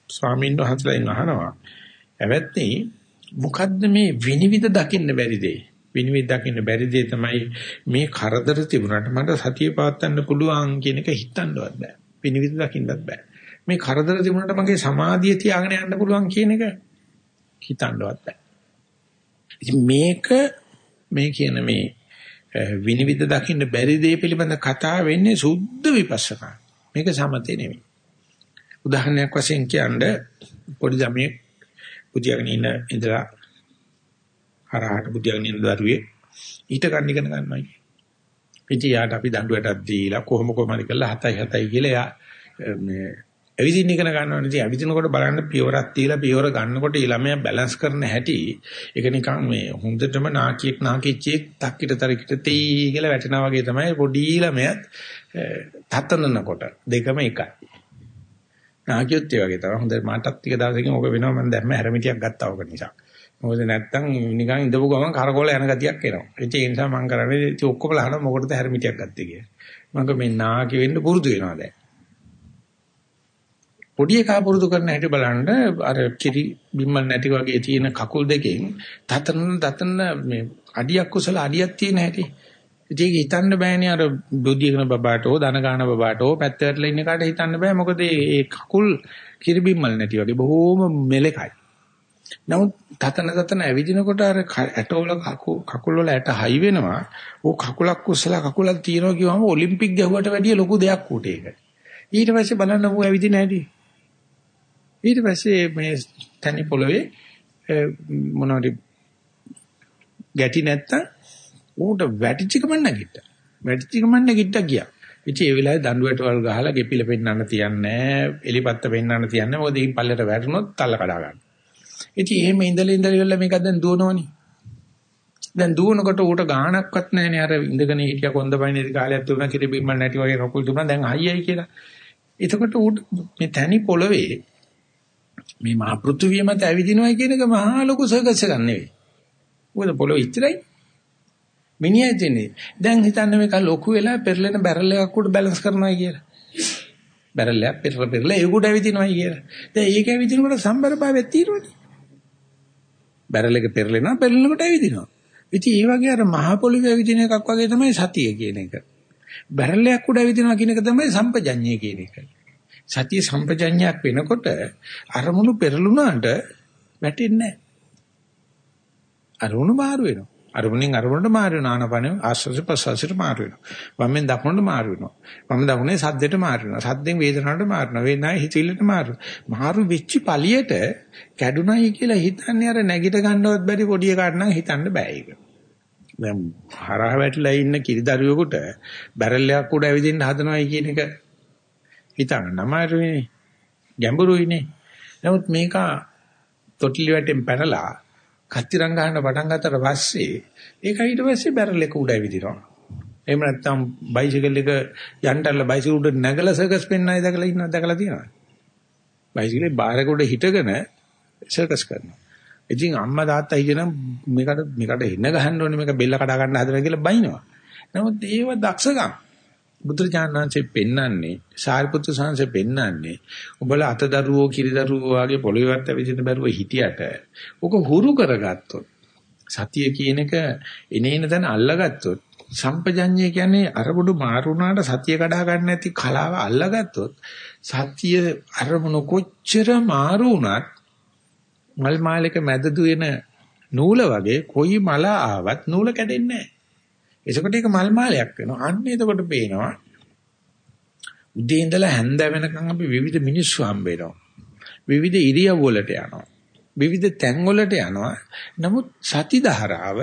ස්වාමීන් වහන්සේලා අහනවා. එවත්නි මොකද්ද මේ විනිවිද දකින්න බැරි දෙය? විනිවිද දකින්න බැරි දෙය තමයි මේ කරදර තිබුණාට මට සතිය පවත්වන්න පුළුවන් කියන එක හිතන්නවත් බෑ. විනිවිද දකින්නත් බෑ. මේ කරදර තිබුණාට මගේ සමාධිය තියාගෙන යන්න පුළුවන් කියන එක හිතන්නවත් බෑ. ඉතින් මේක මේ කියන මේ විනිවිද දකින්න බැරි දේ පිළිබඳ කතා වෙන්නේ සුද්ධ විපස්සනා. මේක සමතේ නෙමෙයි. උදාහරණයක් වශයෙන් කියන්නේ පොඩි ළමයෙක් පුතියගෙන ඉන්න ඉඳලා හරහට පුතියගෙන ඉන්න දරුවේ ඊට ගන්න ඉගෙන ගන්නයි. ඉතින් යාට අපි දඬුවටක් දීලා කොහොම කොහමද කියලා 7යි 7යි කියලා යා මේ ඇවිදින්න ඉගෙන ගන්නවා නේ. ඇවිදිනකොට බලන්න පියවරක් තියලා පියවර ගන්නකොට ඒ ළමයා බැලන්ස් කරන හැටි ඒක නිකන් මේ හොඳටම නාකියෙක් නාකිච්චෙක් තක්කිට තරකිට තී කියලා වැටෙනා වගේ තමයි පොඩි ළමයාත් තතනනකොට දෙකම එකයි. නාකියොත් ඒ වගේ තමයි. හොඳ මාටත් ටික දවසකින් ඕක වෙනවා මම දැම්ම හැරමිටියක් ගත්තා ඕක නිසා. මොකද නැත්තම් නිකන් ඉඳපු ගමන් කරකෝල යන ගතියක් එනවා. ඒ නිසා මම කරන්නේ ඉතින් ඔක්කොම ලහන මොකටද හැරමිටියක් ගත්තේ කියලා. මම මේ නාකි වෙන්න පුරුදු වෙනවා දැන්. පොඩි එකා පුරුදු කරන හැටි බලන්න අර කිරි බිම්මල් නැති වගේ තියෙන කකුල් දෙකෙන් තතන තතන මේ අඩියක් කුසල අඩියක් තියෙන හැටි. ඒක හිතන්න බෑනේ අර බුද්ධියකන බබාට හෝ ධන ගාන බබාට හෝ පැත්තට ඉන්න කාට හිතන්න බෑ මොකද මේ කකුල් කිරි බිම්මල් නැති වගේ බොහෝම මෙලකයි. නමුත් තතන තතන ඇවිදිනකොට අර ඇටවල කකුල් වල ඇට හයි වෙනවා. ඕ කකුලක් කුසල කකුලක් තියනවා කියවම ඔලිම්පික් ගැහුවට වැඩිය ලොකු දෙයක් උට ඒක. ඊට පස්සේ බලන්න ඌ ඇවිදින හැටි. ඊට පස්සේ මේ තනි පොළවේ මොනවද ගැටි නැත්තම් ඌට වැටිච්ච ගමන් නැගිට්ටා. වැටිච්ච ගමන් නැගිට්ටා ගියා. ඉතින් ඒ වෙලාවේ දඬුවට වල ගහලා ගෙපිල පෙන්නන්න තියන්නේ එලිපත්ත පෙන්නන්න තියන්නේ මොකද ඉන් පල්ලයට වැටුනොත් තල්ල කඩා ගන්න. ඉතින් එහෙම ඉඳලා ඉඳලා ඉවරලා මේක දැන් දුවනවනේ. දැන් දුවනකොට ඌට ගාණක්වත් නැහැනේ අර ඉඳගෙන හිටිය කොන්දපයින් ඉති කාලයක් දුවන කිරි බිම්මල් නැටි වගේ කකුල් දුවන දැන් හයියයි කියලා. එතකොට ඌට මේ තනි පොළවේ මේ මහ පෘථුවිය මත ඇවිදිනවා කියන එක මහා ලොකු සර්කස් එකක් නෙවෙයි. මොකද පොළොව ඉච්චරයි. මිනිහා ඉතිනේ. දැන් හිතන්න මේක ලොකු වෙලා පෙරලෙන බැරල් එකක් උඩ බැලන්ස් කරනවා කියලා. බැරල් එක පෙරල පෙරල ඒක උඩ ඇවිදිනවා කියලා. දැන් ඒක ඇවිදිනකොට සම්බරභාවයක් තියෙනවනේ. බැරල් එක පෙරලෙනවා පෙරලෙනකොට ඇවිදිනවා. ඉතින් ඒ වගේ අර මහ පොළොවේ ඇවිදින එකක් වගේ තමයි සතිය කියන එක. බැරල් එකක් උඩ ඇවිදිනවා කියන එක තමයි සම්පජඤ්ඤය කියන එක. සතිය සම්පජඤ්ඤයක් වෙනකොට අරමුණු පෙරළුණාට වැටෙන්නේ නැහැ. අරමුණු මාරු වෙනවා. අරමුණෙන් අරමුණට මාරු වෙනවා. ආනපන ආස්වාද ප්‍රසවාසයට මාරු වෙනවා. වම්ෙන් දකුණට මාරු වෙනවා. වම් දකුණේ සද්දෙට මාරු වෙනවා. සද්දෙන් වේදනාවට මාරු වෙනවා. වේදනාවේ හිතිල්ලට මාරු. මාරු වෙච්ච පළියට කැඩුනයි කියලා හිතන්නේ අර නැගිට ගන්නවත් බැරි පොඩි එකාට නම් හිතන්න බෑ ඒක. දැන් හරහ වැටලා ඉන්න කිරිදරුවෙකුට බැරල් එකක් උඩ ඇවිදින්න හදනවයි කියන එක හිතන්න අමාරුයිනේ. ගැඹුරුයිනේ. නමුත් මේක තොටිලි වැටෙන් පැනලා කත්තිරං ගන්න පටන් ගත්තට පස්සේ ඒක ඊට පස්සේ බැරල් එක උඩ ඇවිදිනවා. එහෙම නැත්නම් බයිසිකල් එක යන්ටල්ල බයිසිකල් උඩ නැගලා සර්කස් පෙන්නයි දැකලා ඉන්නවද දැකලා තියෙනවද? බයිසිකලේ බාරක උඩ හිටගෙන සර්කස් කරනවා. ඉතින් අම්මා තාත්තා කියන මේකට මේකට එන්න ගහන්න ඕනේ මේක බෙල්ල කඩා ගන්න හදනවා කියලා බයිනවා. නමුත් ඒව දක්ෂකම් බුදුරජාණන්සේ පෙන්වන්නේ සාරිපුත්‍ර සංසේ පෙන්වන්නේ උඹලා අතදරුවෝ කිරිදරුවෝ වගේ පොළොවේවත් ඇවිදින්න බැරුව හිටියට ඔක හුරු කරගත්තොත් සතිය කියන එක එනේන තැන අල්ලගත්තොත් සම්පජඤ්ඤය කියන්නේ අරමුණු මාරුණාට සතිය කඩා ගන්න නැති කලාව අල්ලගත්තොත් සතිය අරමුණු කොච්චර මාරු වුණත් මල් මාලයක මැද දුවෙන නූල වගේ කොයි මල ආවත් නූල කැඩෙන්නේ නැහැ. එතකොට ඒක මල් මාලයක් වෙනවා. අන්න එතකොට පේනවා. උදේ ඉඳලා හැන්ද වෙනකන් අපි විවිධ මිනිස්සු හම්බ වෙනවා. විවිධ ඉරියව් වලට යනවා. විවිධ තැන් වලට යනවා. නමුත් සති ධාරාව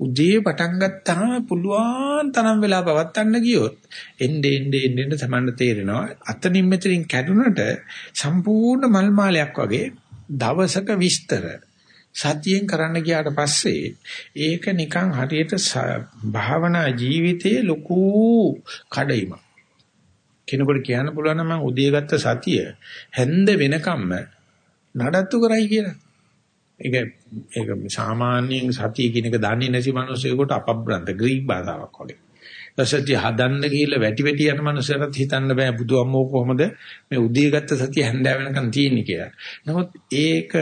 උදේ පටන් ගත්තාම පුළුවන් තරම් වෙලා පවත්වන්න ගියොත් එන්නේ එන්නේ එන්නේ තමන්න තේරෙනවා අතනින් මෙතනින් කැඩුනට සම්පූර්ණ මල් මාලයක් වගේ දවසක විස්තර සතියෙන් කරන්න ගියාට පස්සේ ඒක නිකන් හරියට භාවනා ජීවිතයේ ලොකු කඩයිමක්. කෙනෙකුට කියන්න පුළුවන් නම් මම උදේ ගත්ත සතිය හැන්ද වෙනකම්ම නඩත්තු කරයි කියලා. ඒක ඒක සාමාන්‍යයෙන් සතිය කියන එක දන්නේ නැති මිනිස්සුෙකුට අපබ්‍රන්ත ග්‍රීක භාෂාවක් වගේ. සතිය හදන්න ගිහිල්ලා වැටි වැටි යන මනුස්සයරත් හිතන්න බෑ බුදුම්මෝ කොහොමද මේ උදේ ගත්ත සතිය හැන්දෑ වෙනකන් තියෙන්නේ කියලා. නමුත් ඒක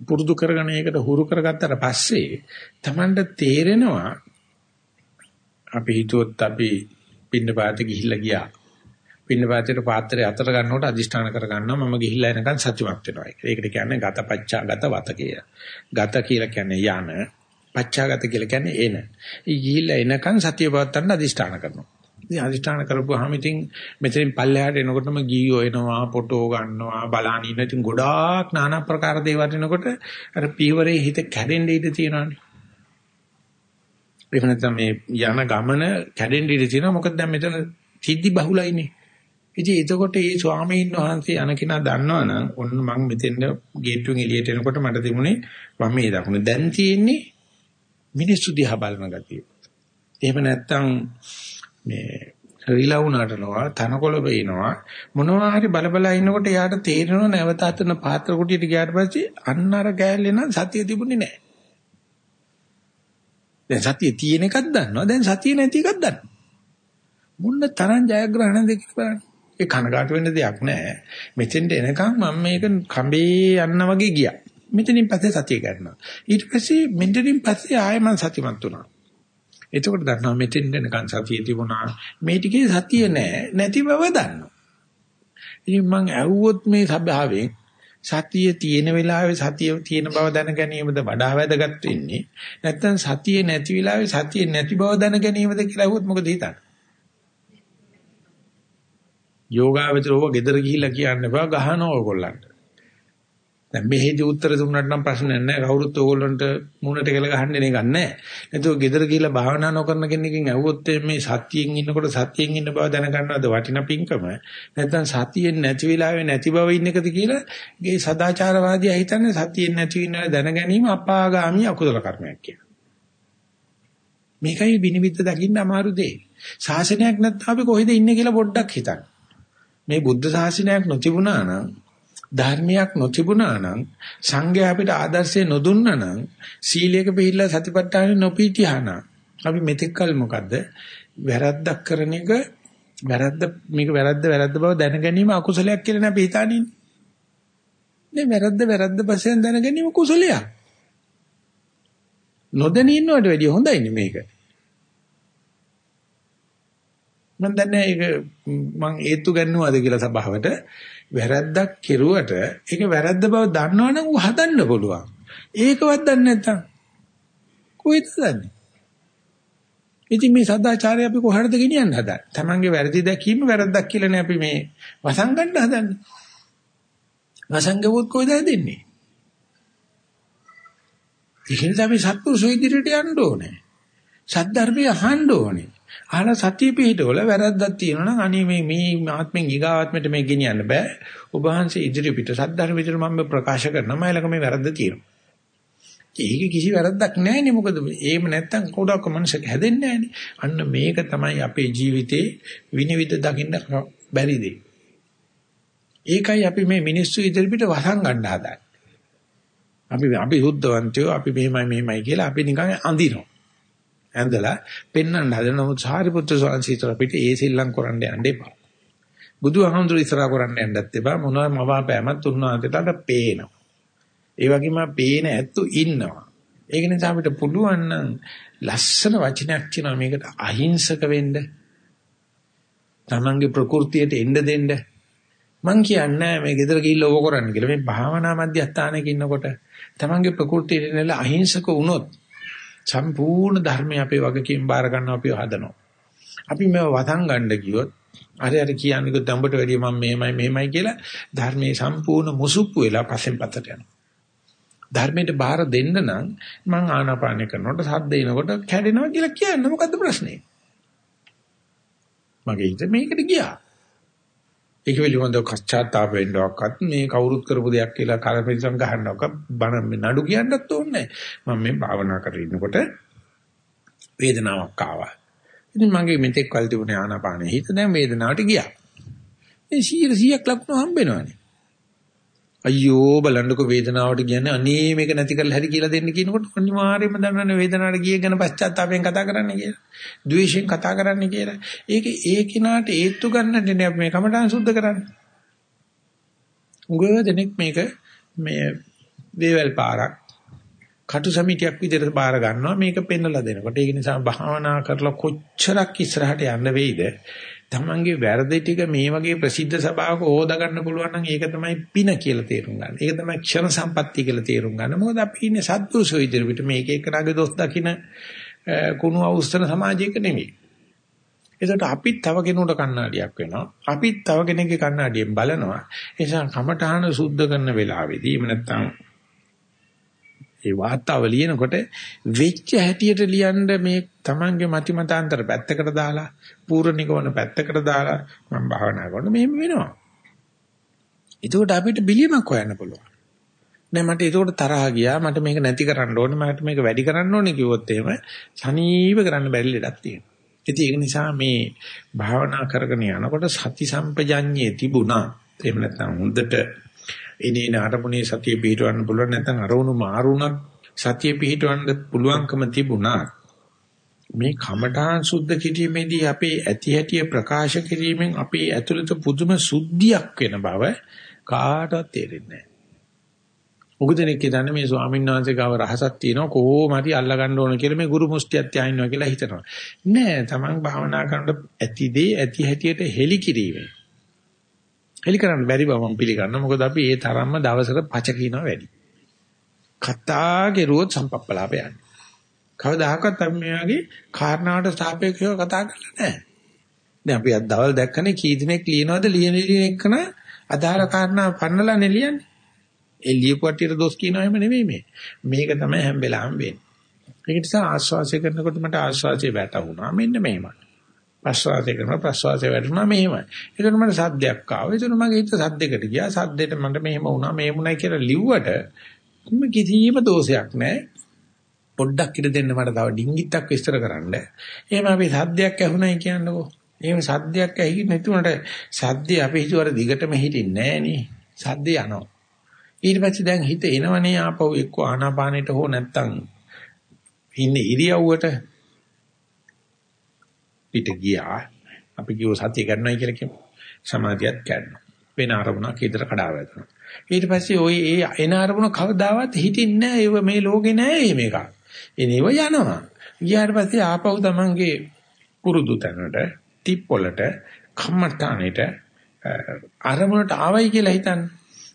පුරුදු කරගෙන ඒකට හුරු කරගත්තට පස්සේ Tamanට තේරෙනවා අපි හිතුවොත් අපි පින්න පාත ගිහිල්ලා ගියා. පින්න පාතේට පාත්‍රය අතර ගන්නකොට අදිෂ්ඨාන කර ගන්නවා මම ගිහිල්ලා එනකන් සතුටුමත් වෙනවා. ඒකට කියන්නේ ගතපච්චා ගත වත කියලා. ගත කියලා කියන්නේ යන පච්චාගත කියලා කියන්නේ එන. ඊ ගිහිල්ලා එනකන් සතිය පවත්තන්න අදිෂ්ඨාන කරනවා. ඉතින් අදිෂ්ඨාන කරපුවාම ඉතින් මෙතනින් පල්ලෙහාට එනකොටම ගීයෝ එනවා, ෆොටෝ ගන්නවා, බලන ඉන්න ඉතින් ගොඩාක් নানা ප්‍රකාර දේවල් එනකොට අර පීවරේ හිත කැඩෙන්න ඉඩ තියෙනවානේ. එහෙම නැත්නම් මේ යන ගමන කැඩෙන්න ඉඩ තියෙනවා. මොකද දැන් මෙතන සිද්ධි බහුලයිනේ. ඉතින් එතකොට මේ ස්වාමීන් වහන්සේ අන කෙනා දන්නවනම් ඔන්න මං මෙතෙන් ගේට්ටුවෙන් එළියට එනකොට මට තිබුණේ වම් මේ දකුණ. දැන් තියෙන්නේ මිනිස්සු දිහා බලන ගතිය. එහෙම නැත්නම් මේ රිලව් නටනවා තනකොළ බේනවා මොනවා හරි බල බල ඉන්නකොට යාට තේරෙනව නැවත අතන පාත්‍ර කුටියට ගියාට පස්සේ අන්න අර ගෑල්ලේ නම් සතිය තිබුණේ නැහැ. දැන් සතිය තියෙන එකක් දන්නවා දැන් සතිය නැති එකක් දන්නවා. මුන්න තරම් ජයග්‍රහණ දෙක බලන්න. ඒ කනගාටු වෙන්න දෙයක් නැහැ. මෙතෙන්ට එනකන් මම මේක කඹේ යන්න වගේ ගියා. මෙතනින් පස්සේ සතිය ගන්නවා. ඊට පස්සේ මෙතනින් පස්සේ ආයෙ මම සතිමත් වුණා. එතකොට දන්නවා මෙතෙන් දෙනකන් සතිය තිබුණා. මේ ටිකේ සතිය නැහැ. නැති බව දන්නවා. ඉතින් මම ඇහුවොත් මේ සබාවෙන් සතිය තියෙන වෙලාවේ සතිය තියෙන බව දැන ගැනීමද වඩා වැදගත් වෙන්නේ. නැත්නම් සතිය නැති වෙලාවේ සතිය නැති බව දැන ගැනීමද කියලා අහුවොත් මොකද හිතන්නේ? යෝගාවචරව ගෙදර ගිහිල්ලා කියන්න බෑ ගහනවා ඕගොල්ලන්ට. දැන් මෙහෙදි උත්තර දුන්නට නම් ප්‍රශ්නයක් නැහැ. කවුරුත් ඕගොල්ලන්ට මුණට කෙල ගහන්නේ නේ ගන්නෑ. එතකොට ගෙදර ගිහිල්ලා භාවනා නොකරන කෙනකින් ඇහුවොත් මේ සතියෙන් ඉන්නකොට සතියෙන් ඉන්න බව දැනගන්නවද වටිනා පිංකම? නැත්නම් සතියෙන් නැති වෙලාවේ නැති බව ඉන්න එකද කියලා ගේ සදාචාරවාදී හිතන්නේ සතියෙන් නැති වෙන දැන ගැනීම අපාගාමී අකුසල කර්මයක් කියලා. මේකයි විනිවිද දකින්න අමාරු දෙය. ශාසනයක් නැත්නම් අපි කොහෙද ඉන්නේ කියලා පොඩ්ඩක් හිතන්න. මේ බුද්ධ ශාසනයක් නොතිබුණා නම් ධර්මයක් නොතිබුණා නම් සංඝයා අපිට ආදර්ශය නොදුන්නා නම් සීලයක පිළිලා සතිපට්ඨානෙ නොපීතිහන. අපි මෙතෙක් කල මොකද්ද? වැරද්දක් කරන එක වැරද්ද මේක වැරද්ද වැරද්ද බව දැන ගැනීම අකුසලයක් කියලා නේ අපි හිතන්නේ නේ වැරද්ද වැරද්ද පස්සේ දැන ගැනීම කුසලයක්. නොදැන ඉන්නවට වැඩිය හොඳයි මේක. මම දන්නේ ඒක මං ඒත්තු ගන්නවද කියලා සභාවට. වැරද්දක් කෙරුවට ඒක වැරද්ද බව දන්නවනම් ඌ හදන්න පුළුවන්. ඒකවත් දන්නේ නැත්තම් කොහෙද දන්නේ? ඉතින් මේ සදාචාරය අපි කොහටද ගෙනියන්න හදන්නේ? Tamange වැරදි දැකීම වැරද්දක් කියලානේ අපි මේ වසංගන්න හදන්නේ. වසංගවුත් කොහෙද දෙන්නේ? ඉතින් අපි සත්පුරුෂ ඉදිරියට යන්න ඕනේ. සද්ධර්මය අහන්න ඕනේ. අහලා සතිය පිහිටවල වැරද්දක් තියෙනවා නම් අනේ මේ මේ ආත්මෙන් ඊගාත්මෙට මේ ගෙනියන්න බෑ. ඔබ වහන්සේ ඉදිරි පිට සද්ධර්ම විතර මම ප්‍රකාශ කරනවා මම ළඟ මේ වැරද්ද තියෙනවා. ඒක කිසි වැරද්දක් නැහැ නේ මොකද එහෙම නැත්තම් කවුඩක් මනසක හැදෙන්නේ අන්න මේක තමයි අපේ ජීවිතේ විනිවිද දකින්න බැරි දෙය. ඒකයි අපි මේ මිනිස්සු ඉදිරියට වසන් ගන්න හදන්නේ. අපි අපි හුද්දවන්තයෝ අපි මෙහෙමයි මෙහෙමයි කියලා අපි නිකන් අඳිනවා. ඇඳලා පෙන්වන්න හදන නමුත් සාරිපුත්‍ර ස්වාමීන් අපිට ඒ සිල්ලම් කරන්න යන්න එපා. බුදුහාමුදුරු ඉස්සරහා කරන්න යන්නත් එපා මොනවා මවාපෑමත් උන්වහන්සේට පේනවා. ඒ වගේම පේන ඇත්තු ඉන්නවා. ඒක නිසා අපිට පුළුවන් නම් ලස්සන වචනයක් කියනවා මේකට අහිංසක වෙන්න. තමන්ගේ ප්‍රകൃතියට එන්න දෙන්න. මං කියන්නේ මේ ගෙදර ගිහිල්ලා ඕක කරන්න කියලා. මේ භාවනා මධ්‍යස්ථානයක ඉන්නකොට තමන්ගේ ප්‍රകൃතියට එන්නලා අහිංසක වුණොත් සම්පූර්ණ ධර්මය අපේ වගකීම් බාර ගන්නවා අපි හදනවා. අපි මේව වතන් ගන්න ගියොත් අර අර කියන්නේ දඹට වැඩිය මම මෙහෙමයි මෙහෙමයි කියලා ධර්මයේ සම්පූර්ණ මුසුප්පු වෙලා පස්සෙන් පතට යනවා. ධර්මයට බාර දෙන්න නම් මං ආනාපානය කරනකොට සද්ද එනකොට කැඩෙනවා කියලා කියන්නේ මොකද්ද ප්‍රශ්නේ? මගේ හිත මේකට ගියා. ඒක පිළිබඳව කච්චාතාප වෙන්නවක්වත් මේ කවුරුත් කරපු දෙයක් කියලා කරපිටසම් ගහන්නවක්වත් බණ නඩු කියන්නත් ඕනේ මම මේ භාවනා කරගෙන ඉන්නකොට වේදනාවක් ආවා. ඉතින් මගේ මෙතෙක් කල් තිබුණේ ආනාපානෙ හිත දැන් වේදනාවට ගියා. ඒ 100ක් ලකුණු හම්බෙනවානේ. අයියෝ බලන්නකෝ වේදනාවට කියන්නේ අනේ මේක නැති කරලා හරි කියලා දෙන්න කියනකොට අනිවාර්යයෙන්ම දන්නවනේ වේදනාවට ගිය ගැන පශ්චාත්තාපයෙන් කතා කරන්න කියලා. ද්වේෂයෙන් කතා කරන්න කියලා. ඒක ඒ කිනාට ඒත්තු ගන්නනේ මේ කමඨාන් සුද්ධ කරන්නේ. උගව දෙනෙක් මේක මේ වේවැල් පාරක් කටු සමිතියක් විදිහට බාර ගන්නවා මේක පෙන්වලා දෙනකොට ඒක නිසා භාවනා කරලා කොච්චරක් ඉස්සරහට යන්න වෙයිද තමන්ගේ වැරදි ටික මේ වගේ ප්‍රසිද්ධ සභාවක හොදා ගන්න පුළුවන් නම් ඒක තමයි පින කියලා තේරුම් ගන්න. ඒක තමයි ක්ෂණ සම්පත්තිය කියලා තේරුම් ගන්න. මොකද අපි ඉන්නේ සත්පුරුෂෝ ඉදිරියට මේක එක්කනාගේ දොස් දකින්න කුණු අවස්ථන සමාජයක නෙමෙයි. ඒකට අපිත් තව කෙනෙකුට කණ්ණාඩියක් වෙනවා. අපිත් තව කෙනෙක්ගේ කණ්ණාඩියෙන් බලනවා. ඒ නිසා කමඨාන සුද්ධ කරන වෙලාවේදී එහෙම නැත්නම් ඒ වාතාව ලියනකොට වෙච්ච හැටියට ලියන්න මේ Tamange මති මතාන්තර පැත්තකට දාලා පූර්ණිකවන පැත්තකට දාලා මම භාවනා කරන මෙහෙම වෙනවා. එතකොට අපිට බිලියමක් හොයන්න පුළුවන්. නෑ මට ඒකට තරහා ගියා මට මේක නැති කරන්න ඕනේ මට මේක වැඩි කරන්න ඕනේ කිව්වොත් එහෙම සනීප කරන්න බැරි ලඩක් තියෙනවා. ඉතින් ඒක නිසා මේ භාවනා කරගෙන යනකොට සති සම්පජඤ්ඤේ තිබුණා. එහෙම නැත්නම් හොඳට එනේන අරමුණේ සතිය පිහිටවන්න පුළුවන් නැත්නම් අරමුණු මාරුණත් සතිය පිහිටවන්න පුළුවන්කම තිබුණා. මේ කමඨාන් සුද්ධ කිරීමේදී අපේ ඇති හැටිය ප්‍රකාශ කිරීමෙන් අපේ ඇතුළත පුදුම සුද්ධියක් වෙන බව කාටවත් තේරෙන්නේ නැහැ. උගදෙනෙක් කියන්නේ මේ ස්වාමීන් වහන්සේ ගාව රහසක් තියෙනවා කොහොම හරි අල්ල ගන්න ඕන කියලා මේ ගුරු මුස්තියක් තියාිනවා කියලා හිතනවා. නෑ තමන් භාවනා කරනකොට ඇතිදී ඇති හැටියට හෙලි කිරීමෙන් එලි කරන්න බැරි බව මම පිළිගන්නවා. මොකද අපි ඒ තරම්ම දවසක පච කියනවා වැඩි. කතා කෙරුවොත් සම්පප්පලාප යන්නේ. කවදාහක්වත් අපි මේ වගේ කාරණාවට සාපේක්ෂව කතා කරලා නැහැ. දැන් අපි අද දවල් දැක්කනේ කී දිනෙක ලියනවද ලියන එකන අදාළ කාරණා පන්නලා නෙලියන්නේ. ඒ ලියපු කටියට දොස් කියනවා එහෙම නෙමෙයි මේ. මේක තමයි හැම වෙලාවෙම වෙන්නේ. ඒක නිසා ආස්වාසය කරනකොට මට ආස්වාසය වැටුණා. මෙන්න මෙහෙමයි. ප්‍රශ්වාසය කරනවා ප්‍රශ්වාසය වැටුණා මෙහෙමයි. ඒකට මට සද්දයක් ආවා. ඒකට මගේ හිත සද්දයකට ගියා. සද්දෙට මට මෙහෙම වුණා මෙහෙමුණයි කියලා ලිව්වට කිසිම දෝෂයක් නැහැ. පොඩ්ඩක් ඉඳ දෙන්න මට තව ඩිංගිත්තක් විස්තර කරන්න. එහෙම අපි සද්දයක් ඇහුණයි කියන්නකෝ. එහෙම සද්දයක් ඇහි නැතුණට සද්දේ අපි හිතුවර දිගටම හිටින්නේ නැහැ නේ. සද්දේ යනවා. ඊට පස්සේ දැන් හිත එනවනේ ආපහු එක්ක ආනාපානෙට හෝ නැත්තම් ඉන්නේ ඉරියව්වට පිට ගියා. අපි කිව්ව සතිය ගන්නවයි කියලා කියමු. සමාධියත් ගන්නවා. වෙන අරමුණක් ඉදර කඩා වැටෙනවා. ඊට පස්සේ ওই ඒ එන අරමුණ කවදාවත් හිටින්නේ නැහැ. ඒව මේ ලෝකේ නැහැ මේක. එනේව යනවා. ගියාට පස්සේ ආපහු තමන්ගේ පුරුදු තැනට, තිප්පොලට, කම්මට්ටානෙට අරමුණට ආවයි කියලා හිතන්නේ.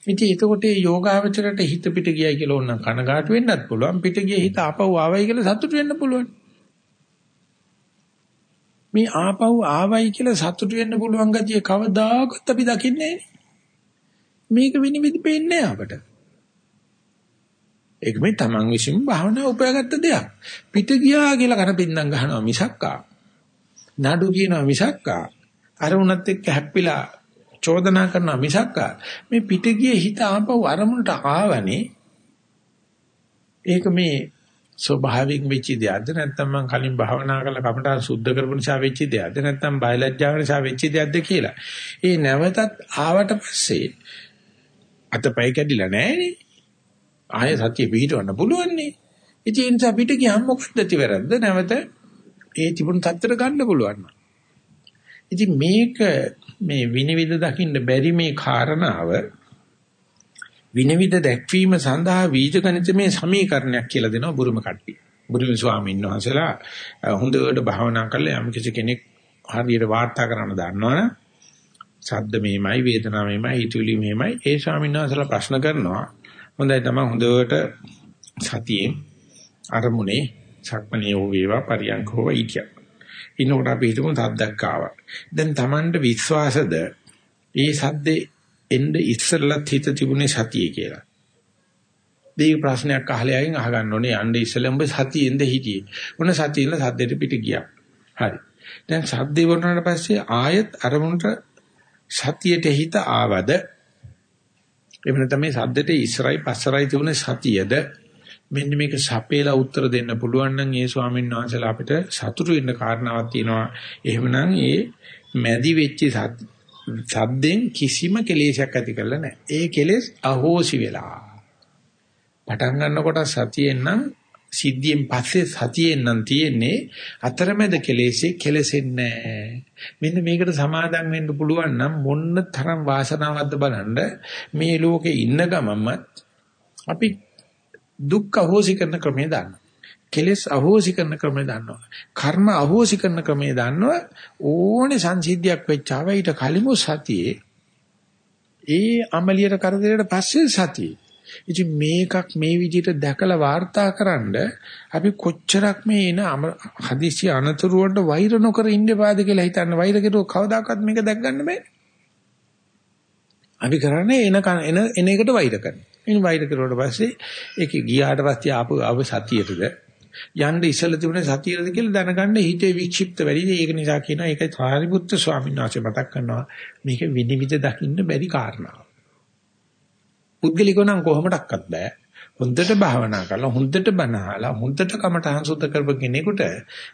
ඉතින් එතකොට මේ යෝගාවචරයට හිත පිට ගියයි කියලා ඕන කනගාටු වෙන්නත් පුළුවන්. පිට ගිය හිත ආපහු ආවයි කියලා සතුටු වෙන්න පුළුවන්. මේ ආපහු ආවයි කියලා සතුටු වෙන්න පුළුවන් ගතිය කවදාකවත් අපි දකින්නේ මේක විනිවිද පේන්නේ අපට. ඒක මේ Taman විසින් භාවනා උපයාගත්ත දෙයක්. පිට ගියා කියලා කන පින්නම් ගහනවා මිසක්කා. නඩු කියනවා මිසක්කා. අර උනත් එක්ක හැප්පිලා චෝදනා කරනවා මිසක්කා. මේ පිට ගියේ හිත ආපහු අරමුණට ආවනේ. ඒක මේ ස්වභාවයෙන් වෙච්ච දෙයක්ද නැත්නම් මම කලින් භාවනා කරලා කමටහන් සුද්ධ කරපු නිසා වෙච්ච දෙයක්ද නැත්නම් බයලජ්ජාව නිසා වෙච්ච දෙයක්ද කියලා. ඒ නැවතත් ආවට පස්සේ අතපය කැඩිලා නැහනේ. ආයෙ සතිය පිහිටවන්න පුළුවන් නේ. ඉතින් ඒ නිසා පිට ගියම් මොකද්ද තිවරද්ද නැවත ඒ තිබුණු තත්තර ගන්න පුළුවන්. ඉතින් මේක මේ විනිවිද දකින්න බැරි මේ කාරණාව විනිවිද දැක්වීම සඳහා වීජ ගණිතමේ සමීකරණයක් කියලා දෙනවා බුරුම කට්ටිය. බුරුම ස්වාමීන් වහන්සේලා හොඳට භාවනා කරලා යම් කිසි කෙනෙක් හරියට වාර්තා කරන්න දන්නවනේ සද්ද මේමයි වේදනාව මේමයි හිතුවිලි මේමයි ඒ ස්වාමීන් වහන්සේලා ප්‍රශ්න කරනවා හොඳයි තමයි හොඳට සතියේ අරමුණේ සක්මණේ හෝ වේවා පරියන්ක හෝ වයිකිය. ඉන්නකොට අපි හිතමු සද්දක් ආවා. දැන් Tamanට විශ්වාසද ඒ සද්දේ එන්න ඉස්සෙල්ලත් හිත තිබුණේ සතියේ කියලා. දෙයක ප්‍රශ්නයක් අහලා යකින් අහගන්න ඕනේ යන්න ඉස්සෙල්ලා උඹ සතියෙන්ද හිටියේ. මොන සතියෙන්ද සද්දෙට පිට ගියා. හරි. දැන් සද්දේ වුණාට පස්සේ ආයෙත් අරමුණට සතියට හිත ආවද එහෙම නැත්නම් මේ සද්දෙට ඉස්සරයි පස්සරයි තිබුණේ සතියද මෙන්න මේක සපේලා උත්තර දෙන්න පුළුවන් නම් ඒ ස්වාමීන් වහන්සේලා අපිට සතුටු වෙන්න කාරණාවක් තියෙනවා. එහෙමනම් ඒ මැදි වෙච්ච සද්දෙන් කිසිම කෙලෙසයක් ඇති කරලා නැහැ. ඒ කෙලෙස් අහෝසි වෙලා. පටන් ගන්නකොට සතියෙන් නම් සිද්ධියෙන් පස්සේ සතියෙන් නම් තියෙන්නේ අතරමැද කෙලෙසේ කෙලසෙන්නේ නැහැ. මෙන්න මේකට සමාදම් වෙන්න පුළුවන් නම් මොන්න තරම් වාසනාවක්ද බලන්න මේ ලෝකේ ඉන්න ගමන්ම අපි දුක් අහෝසි කරන ක්‍රමය දන්නවා. කෙලස් අහෝසි කරන ක්‍රමය දන්නවා. කර්ම අහෝසි කරන ක්‍රමය දන්නවා. ඕනේ සංසිද්ධියක් වෙච්චාව ඊට කලිමු සතියේ ඒ අමලියට කරදරයට පස්සේ සතියේ ඉතින් මේකක් මේ විදිහට දැකලා වාර්තාකරනද අපි කොච්චරක් මේ එන හදිසි අනතුරු වලට වෛර නොකර ඉන්න බාද කියලා හිතන්න වෛර කෙරුව කවදාකවත් මේක දැක් ගන්න බෑ. අපි කරන්නේ එන එන එන එකට වෛර කරනවා. ඉතින් වෛර කරුවට පස්සේ ඒක ගියාට පස්සේ ආපු අව සතියටද යන්න ඉස්සලා තිබුණේ සතියද කියලා දැනගන්න හිතේ වික්ෂිප්ත වැඩි. ඒක නිසා කියනවා ඒක සාරිපුත්‍ර ස්වාමීන් වහන්සේ මතක් කරනවා මේක විනිවිද දකින්න බැරි කාරණාවක්. පුද්ගලිකව නම් කොහොමඩක්වත් බෑ. හොඳට භාවනා කරලා හොඳට බණ අහලා හොඳට කමටහන් සුද්ධ කරපු කෙනෙකුට